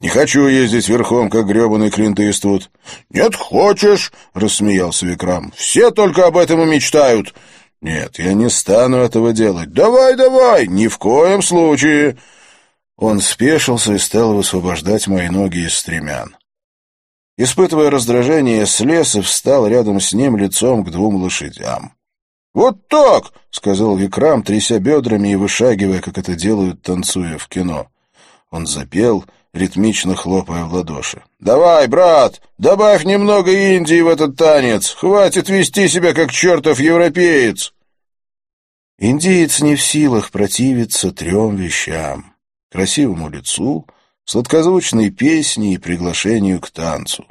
«Не хочу ездить верхом, как гребаный Клинт Иствуд». «Нет, хочешь», — рассмеялся Викрам. «Все только об этом и мечтают». «Нет, я не стану этого делать». «Давай, давай, ни в коем случае». Он спешился и стал высвобождать мои ноги из стремян. Испытывая раздражение, слез и встал рядом с ним лицом к двум лошадям. «Вот так!» — сказал Викрам, тряся бедрами и вышагивая, как это делают, танцуя в кино. Он запел, ритмично хлопая в ладоши. «Давай, брат, добавь немного Индии в этот танец! Хватит вести себя, как чертов европеец!» Индиец не в силах противиться трем вещам красивому лицу, сладкозвучной песне и приглашению к танцу.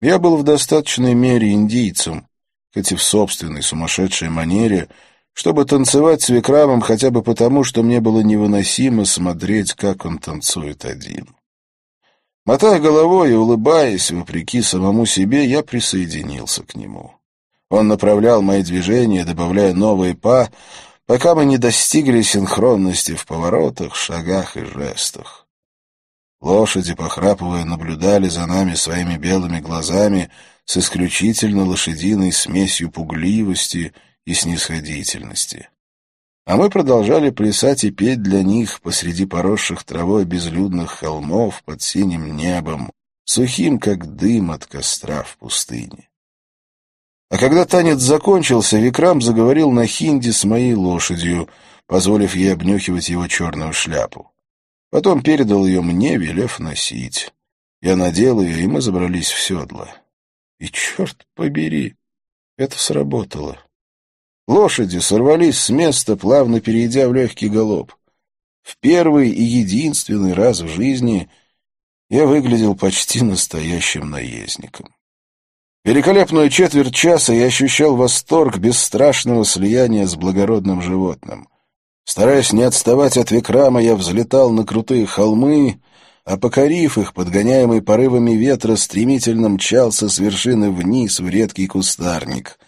Я был в достаточной мере индийцем, хоть и в собственной сумасшедшей манере, чтобы танцевать с Викрамом хотя бы потому, что мне было невыносимо смотреть, как он танцует один. Мотая головой и улыбаясь, вопреки самому себе, я присоединился к нему. Он направлял мои движения, добавляя новые па, пока мы не достигли синхронности в поворотах, шагах и жестах. Лошади, похрапывая, наблюдали за нами своими белыми глазами с исключительно лошадиной смесью пугливости и снисходительности. А мы продолжали плясать и петь для них посреди поросших травой безлюдных холмов под синим небом, сухим, как дым от костра в пустыне. А когда танец закончился, Викрам заговорил на хинди с моей лошадью, позволив ей обнюхивать его черную шляпу. Потом передал ее мне, велев носить. Я надел ее, и мы забрались в седло. И черт побери, это сработало. Лошади сорвались с места, плавно перейдя в легкий галоп. В первый и единственный раз в жизни я выглядел почти настоящим наездником. Великолепную четверть часа я ощущал восторг бесстрашного слияния с благородным животным. Стараясь не отставать от Викрама, я взлетал на крутые холмы, а покорив их, подгоняемый порывами ветра, стремительно мчался с вершины вниз в редкий кустарник.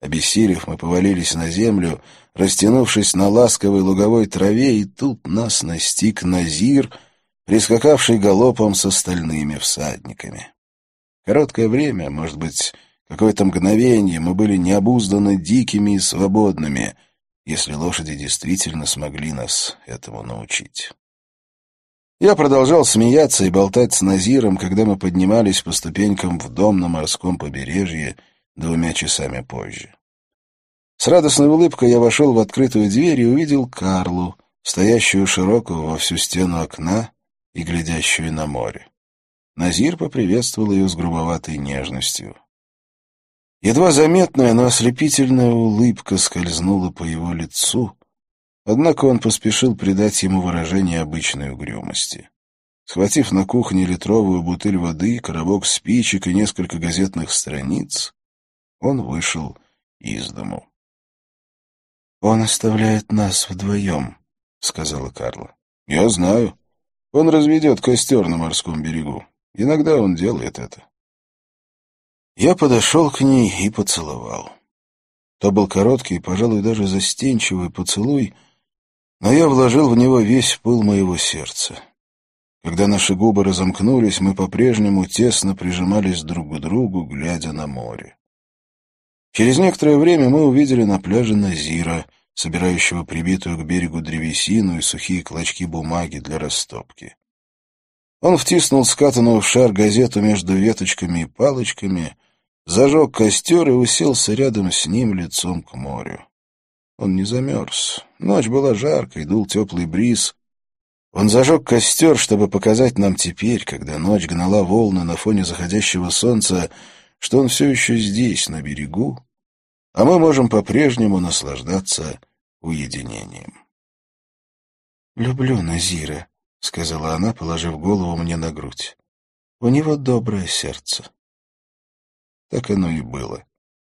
Обессилев, мы повалились на землю, растянувшись на ласковой луговой траве, и тут нас настиг Назир, прискакавший галопом с остальными всадниками. Короткое время, может быть, какое-то мгновение мы были необузданно дикими и свободными, если лошади действительно смогли нас этому научить. Я продолжал смеяться и болтать с Назиром, когда мы поднимались по ступенькам в дом на морском побережье двумя часами позже. С радостной улыбкой я вошел в открытую дверь и увидел Карлу, стоящую широкого во всю стену окна и глядящую на море. Назир поприветствовал ее с грубоватой нежностью. Едва заметная, но ослепительная улыбка скользнула по его лицу, однако он поспешил придать ему выражение обычной угрюмости. Схватив на кухне литровую бутыль воды, коробок спичек и несколько газетных страниц, он вышел из дому. «Он оставляет нас вдвоем», — сказала Карла. «Я знаю. Он разведет костер на морском берегу. Иногда он делает это». Я подошел к ней и поцеловал. То был короткий, пожалуй, даже застенчивый поцелуй, но я вложил в него весь пыл моего сердца. Когда наши губы разомкнулись, мы по-прежнему тесно прижимались друг к другу, глядя на море. Через некоторое время мы увидели на пляже Назира, собирающего прибитую к берегу древесину и сухие клочки бумаги для растопки. Он втиснул скатанную в шар газету между веточками и палочками, зажег костер и уселся рядом с ним лицом к морю. Он не замерз. Ночь была жаркой, дул теплый бриз, он зажег костер, чтобы показать нам теперь, когда ночь гнала волны на фоне заходящего солнца, что он все еще здесь, на берегу, а мы можем по-прежнему наслаждаться уединением. «Люблю Назира», — сказала она, положив голову мне на грудь. «У него доброе сердце». Так оно и было.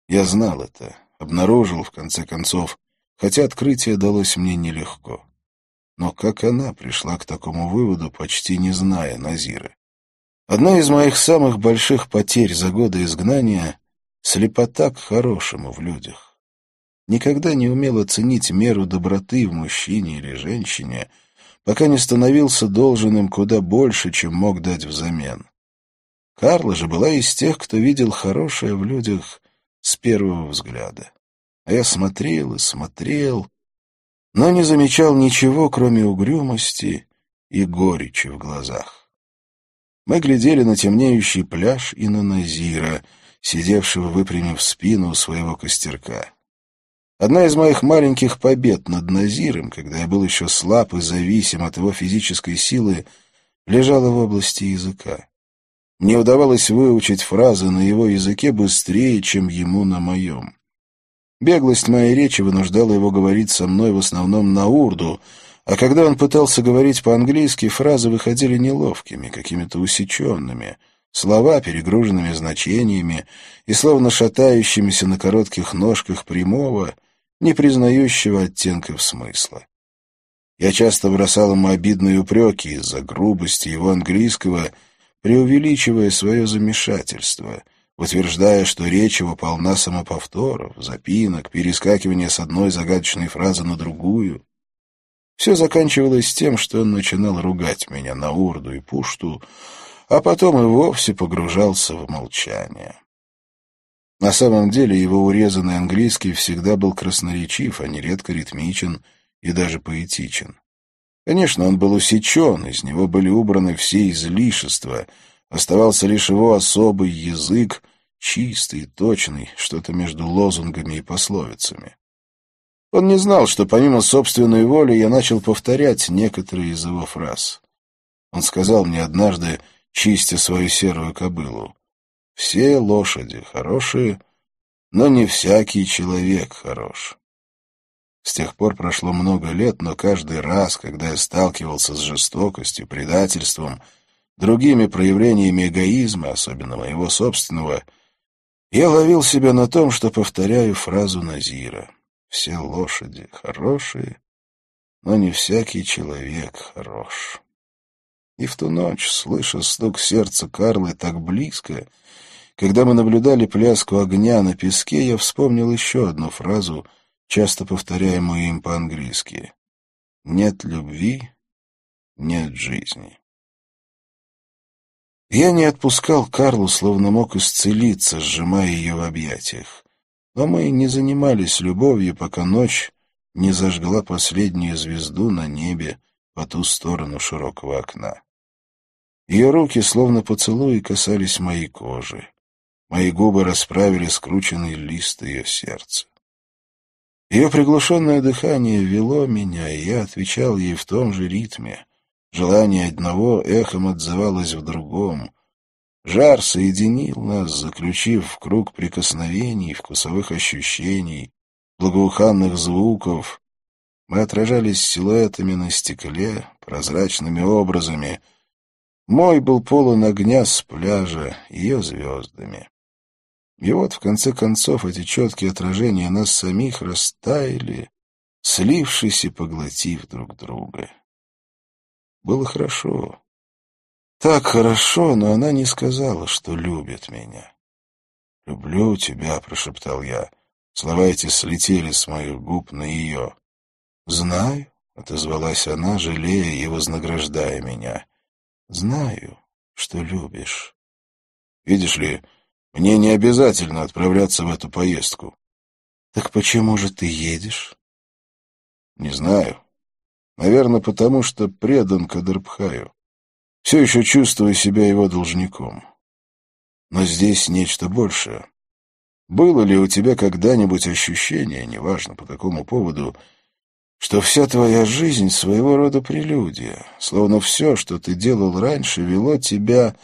Я знал это, обнаружил, в конце концов, хотя открытие далось мне нелегко. Но как она пришла к такому выводу, почти не зная Назиры? Одна из моих самых больших потерь за годы изгнания — слепота к хорошему в людях. Никогда не умел оценить меру доброты в мужчине или женщине, пока не становился должен куда больше, чем мог дать взамен. Карла же была из тех, кто видел хорошее в людях с первого взгляда. А я смотрел и смотрел, но не замечал ничего, кроме угрюмости и горечи в глазах. Мы глядели на темнеющий пляж и на Назира, сидевшего, выпрямив спину у своего костерка. Одна из моих маленьких побед над Назиром, когда я был еще слаб и зависим от его физической силы, лежала в области языка. Мне удавалось выучить фразы на его языке быстрее, чем ему на моем. Беглость моей речи вынуждала его говорить со мной в основном на урду, а когда он пытался говорить по-английски, фразы выходили неловкими, какими-то усеченными, слова перегруженными значениями и словно шатающимися на коротких ножках прямого, не признающего оттенков смысла. Я часто бросал ему обидные упреки из-за грубости его английского, преувеличивая свое замешательство — утверждая, что речь его полна самоповторов, запинок, перескакивания с одной загадочной фразы на другую. Все заканчивалось тем, что он начинал ругать меня на урду и пушту, а потом и вовсе погружался в молчание. На самом деле его урезанный английский всегда был красноречив, а нередко ритмичен и даже поэтичен. Конечно, он был усечен, из него были убраны все излишества — Оставался лишь его особый язык, чистый, точный, что-то между лозунгами и пословицами. Он не знал, что помимо собственной воли я начал повторять некоторые из его фраз. Он сказал мне однажды, чистя свою серую кобылу, «Все лошади хорошие, но не всякий человек хорош». С тех пор прошло много лет, но каждый раз, когда я сталкивался с жестокостью, предательством — другими проявлениями эгоизма, особенно моего собственного, я ловил себя на том, что повторяю фразу Назира. «Все лошади хорошие, но не всякий человек хорош». И в ту ночь, слыша стук сердца Карлы так близко, когда мы наблюдали пляску огня на песке, я вспомнил еще одну фразу, часто повторяемую им по-английски. «Нет любви, нет жизни». Я не отпускал Карлу, словно мог исцелиться, сжимая ее в объятиях. Но мы не занимались любовью, пока ночь не зажгла последнюю звезду на небе по ту сторону широкого окна. Ее руки, словно поцелуи, касались моей кожи. Мои губы расправили скрученный лист ее сердца. Ее приглушенное дыхание вело меня, и я отвечал ей в том же ритме. Желание одного эхом отзывалось в другом. Жар соединил нас, заключив в круг прикосновений, вкусовых ощущений, благоуханных звуков. Мы отражались силуэтами на стекле, прозрачными образами. Мой был полон огня с пляжа, ее звездами. И вот, в конце концов, эти четкие отражения нас самих растаяли, слившись и поглотив друг друга. Было хорошо. Так хорошо, но она не сказала, что любит меня. «Люблю тебя», — прошептал я. Слова эти слетели с моих губ на ее. «Знаю», — отозвалась она, жалея и вознаграждая меня. «Знаю, что любишь». «Видишь ли, мне не обязательно отправляться в эту поездку». «Так почему же ты едешь?» «Не знаю. Наверное, потому что предан Кадрбхаю. Все еще чувствую себя его должником. Но здесь нечто большее. Было ли у тебя когда-нибудь ощущение, неважно по какому поводу, что вся твоя жизнь своего рода прелюдия, словно все, что ты делал раньше, вело тебя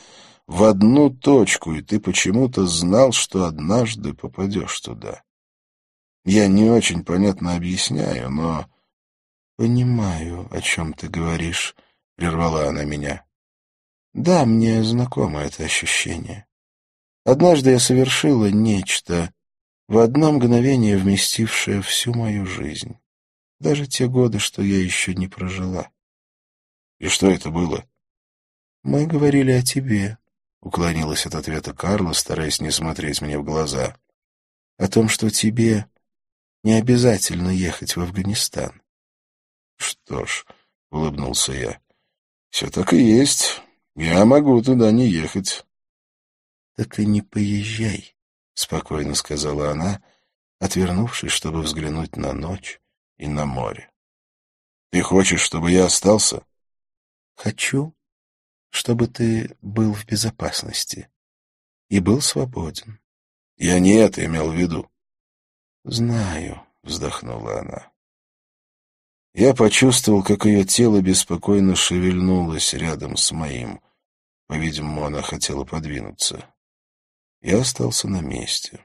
в одну точку, и ты почему-то знал, что однажды попадешь туда. Я не очень понятно объясняю, но «Понимаю, о чем ты говоришь», — прервала она меня. «Да, мне знакомо это ощущение. Однажды я совершила нечто, в одно мгновение вместившее всю мою жизнь, даже те годы, что я еще не прожила». «И что это было?» «Мы говорили о тебе», — уклонилась от ответа Карла, стараясь не смотреть мне в глаза. «О том, что тебе не обязательно ехать в Афганистан. «Что ж», — улыбнулся я, — «все так и есть. Я могу туда не ехать». «Так и не поезжай», — спокойно сказала она, отвернувшись, чтобы взглянуть на ночь и на море. «Ты хочешь, чтобы я остался?» «Хочу, чтобы ты был в безопасности и был свободен». «Я не это имел в виду». «Знаю», — вздохнула она. Я почувствовал, как ее тело беспокойно шевельнулось рядом с моим. По-видимому, она хотела подвинуться. Я остался на месте.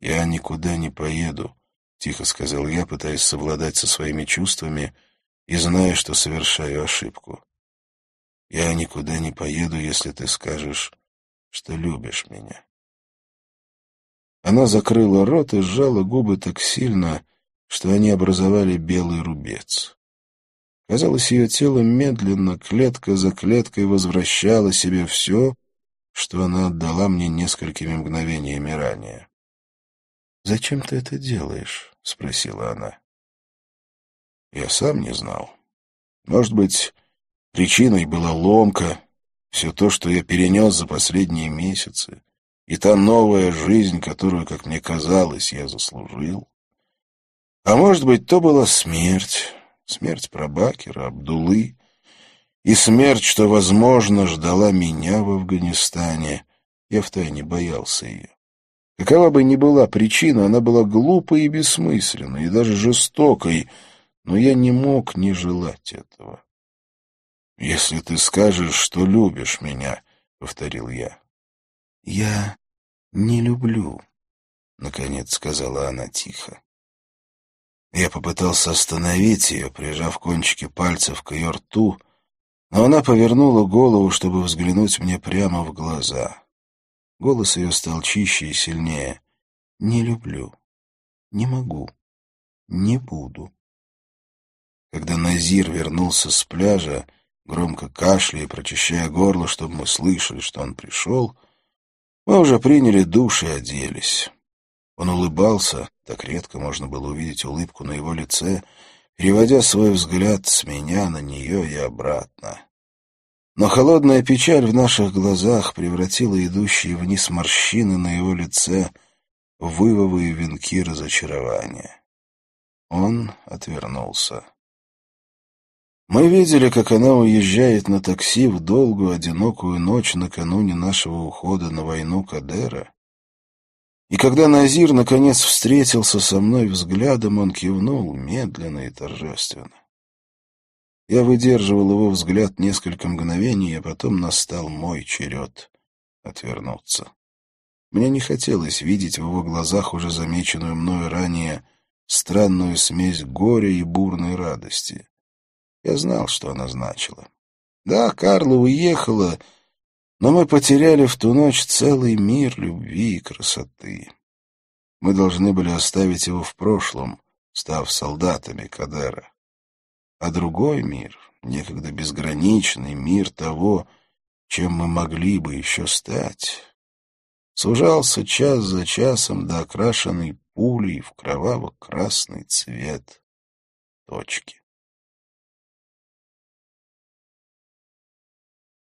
«Я никуда не поеду», — тихо сказал я, пытаясь совладать со своими чувствами и зная, что совершаю ошибку. «Я никуда не поеду, если ты скажешь, что любишь меня». Она закрыла рот и сжала губы так сильно, что они образовали белый рубец. Казалось, ее тело медленно, клетка за клеткой, возвращало себе все, что она отдала мне несколькими мгновениями ранее. «Зачем ты это делаешь?» — спросила она. Я сам не знал. Может быть, причиной была ломка, все то, что я перенес за последние месяцы, и та новая жизнь, которую, как мне казалось, я заслужил. А может быть, то была смерть, смерть Прабакера, Абдулы, и смерть, что, возможно, ждала меня в Афганистане. Я втайне боялся ее. Какова бы ни была причина, она была глупой и бессмысленной, и даже жестокой, но я не мог не желать этого. «Если ты скажешь, что любишь меня», — повторил я. «Я не люблю», — наконец сказала она тихо. Я попытался остановить ее, прижав кончики пальцев к ее рту, но она повернула голову, чтобы взглянуть мне прямо в глаза. Голос ее стал чище и сильнее. «Не люблю. Не могу. Не буду». Когда Назир вернулся с пляжа, громко кашляя и прочищая горло, чтобы мы слышали, что он пришел, мы уже приняли душ и оделись. Он улыбался, так редко можно было увидеть улыбку на его лице, переводя свой взгляд с меня на нее и обратно. Но холодная печаль в наших глазах превратила идущие вниз морщины на его лице в вывовые венки разочарования. Он отвернулся. Мы видели, как она уезжает на такси в долгую одинокую ночь накануне нашего ухода на войну Кадера, И когда Назир наконец встретился со мной взглядом, он кивнул медленно и торжественно. Я выдерживал его взгляд несколько мгновений, а потом настал мой черед отвернуться. Мне не хотелось видеть в его глазах уже замеченную мною ранее странную смесь горя и бурной радости. Я знал, что она значила. Да, Карла уехала, но мы потеряли в ту ночь целый мир любви и красоты. Мы должны были оставить его в прошлом, став солдатами Кадера. А другой мир, некогда безграничный мир того, чем мы могли бы еще стать, сужался час за часом до окрашенной пулей в кроваво-красный цвет точки.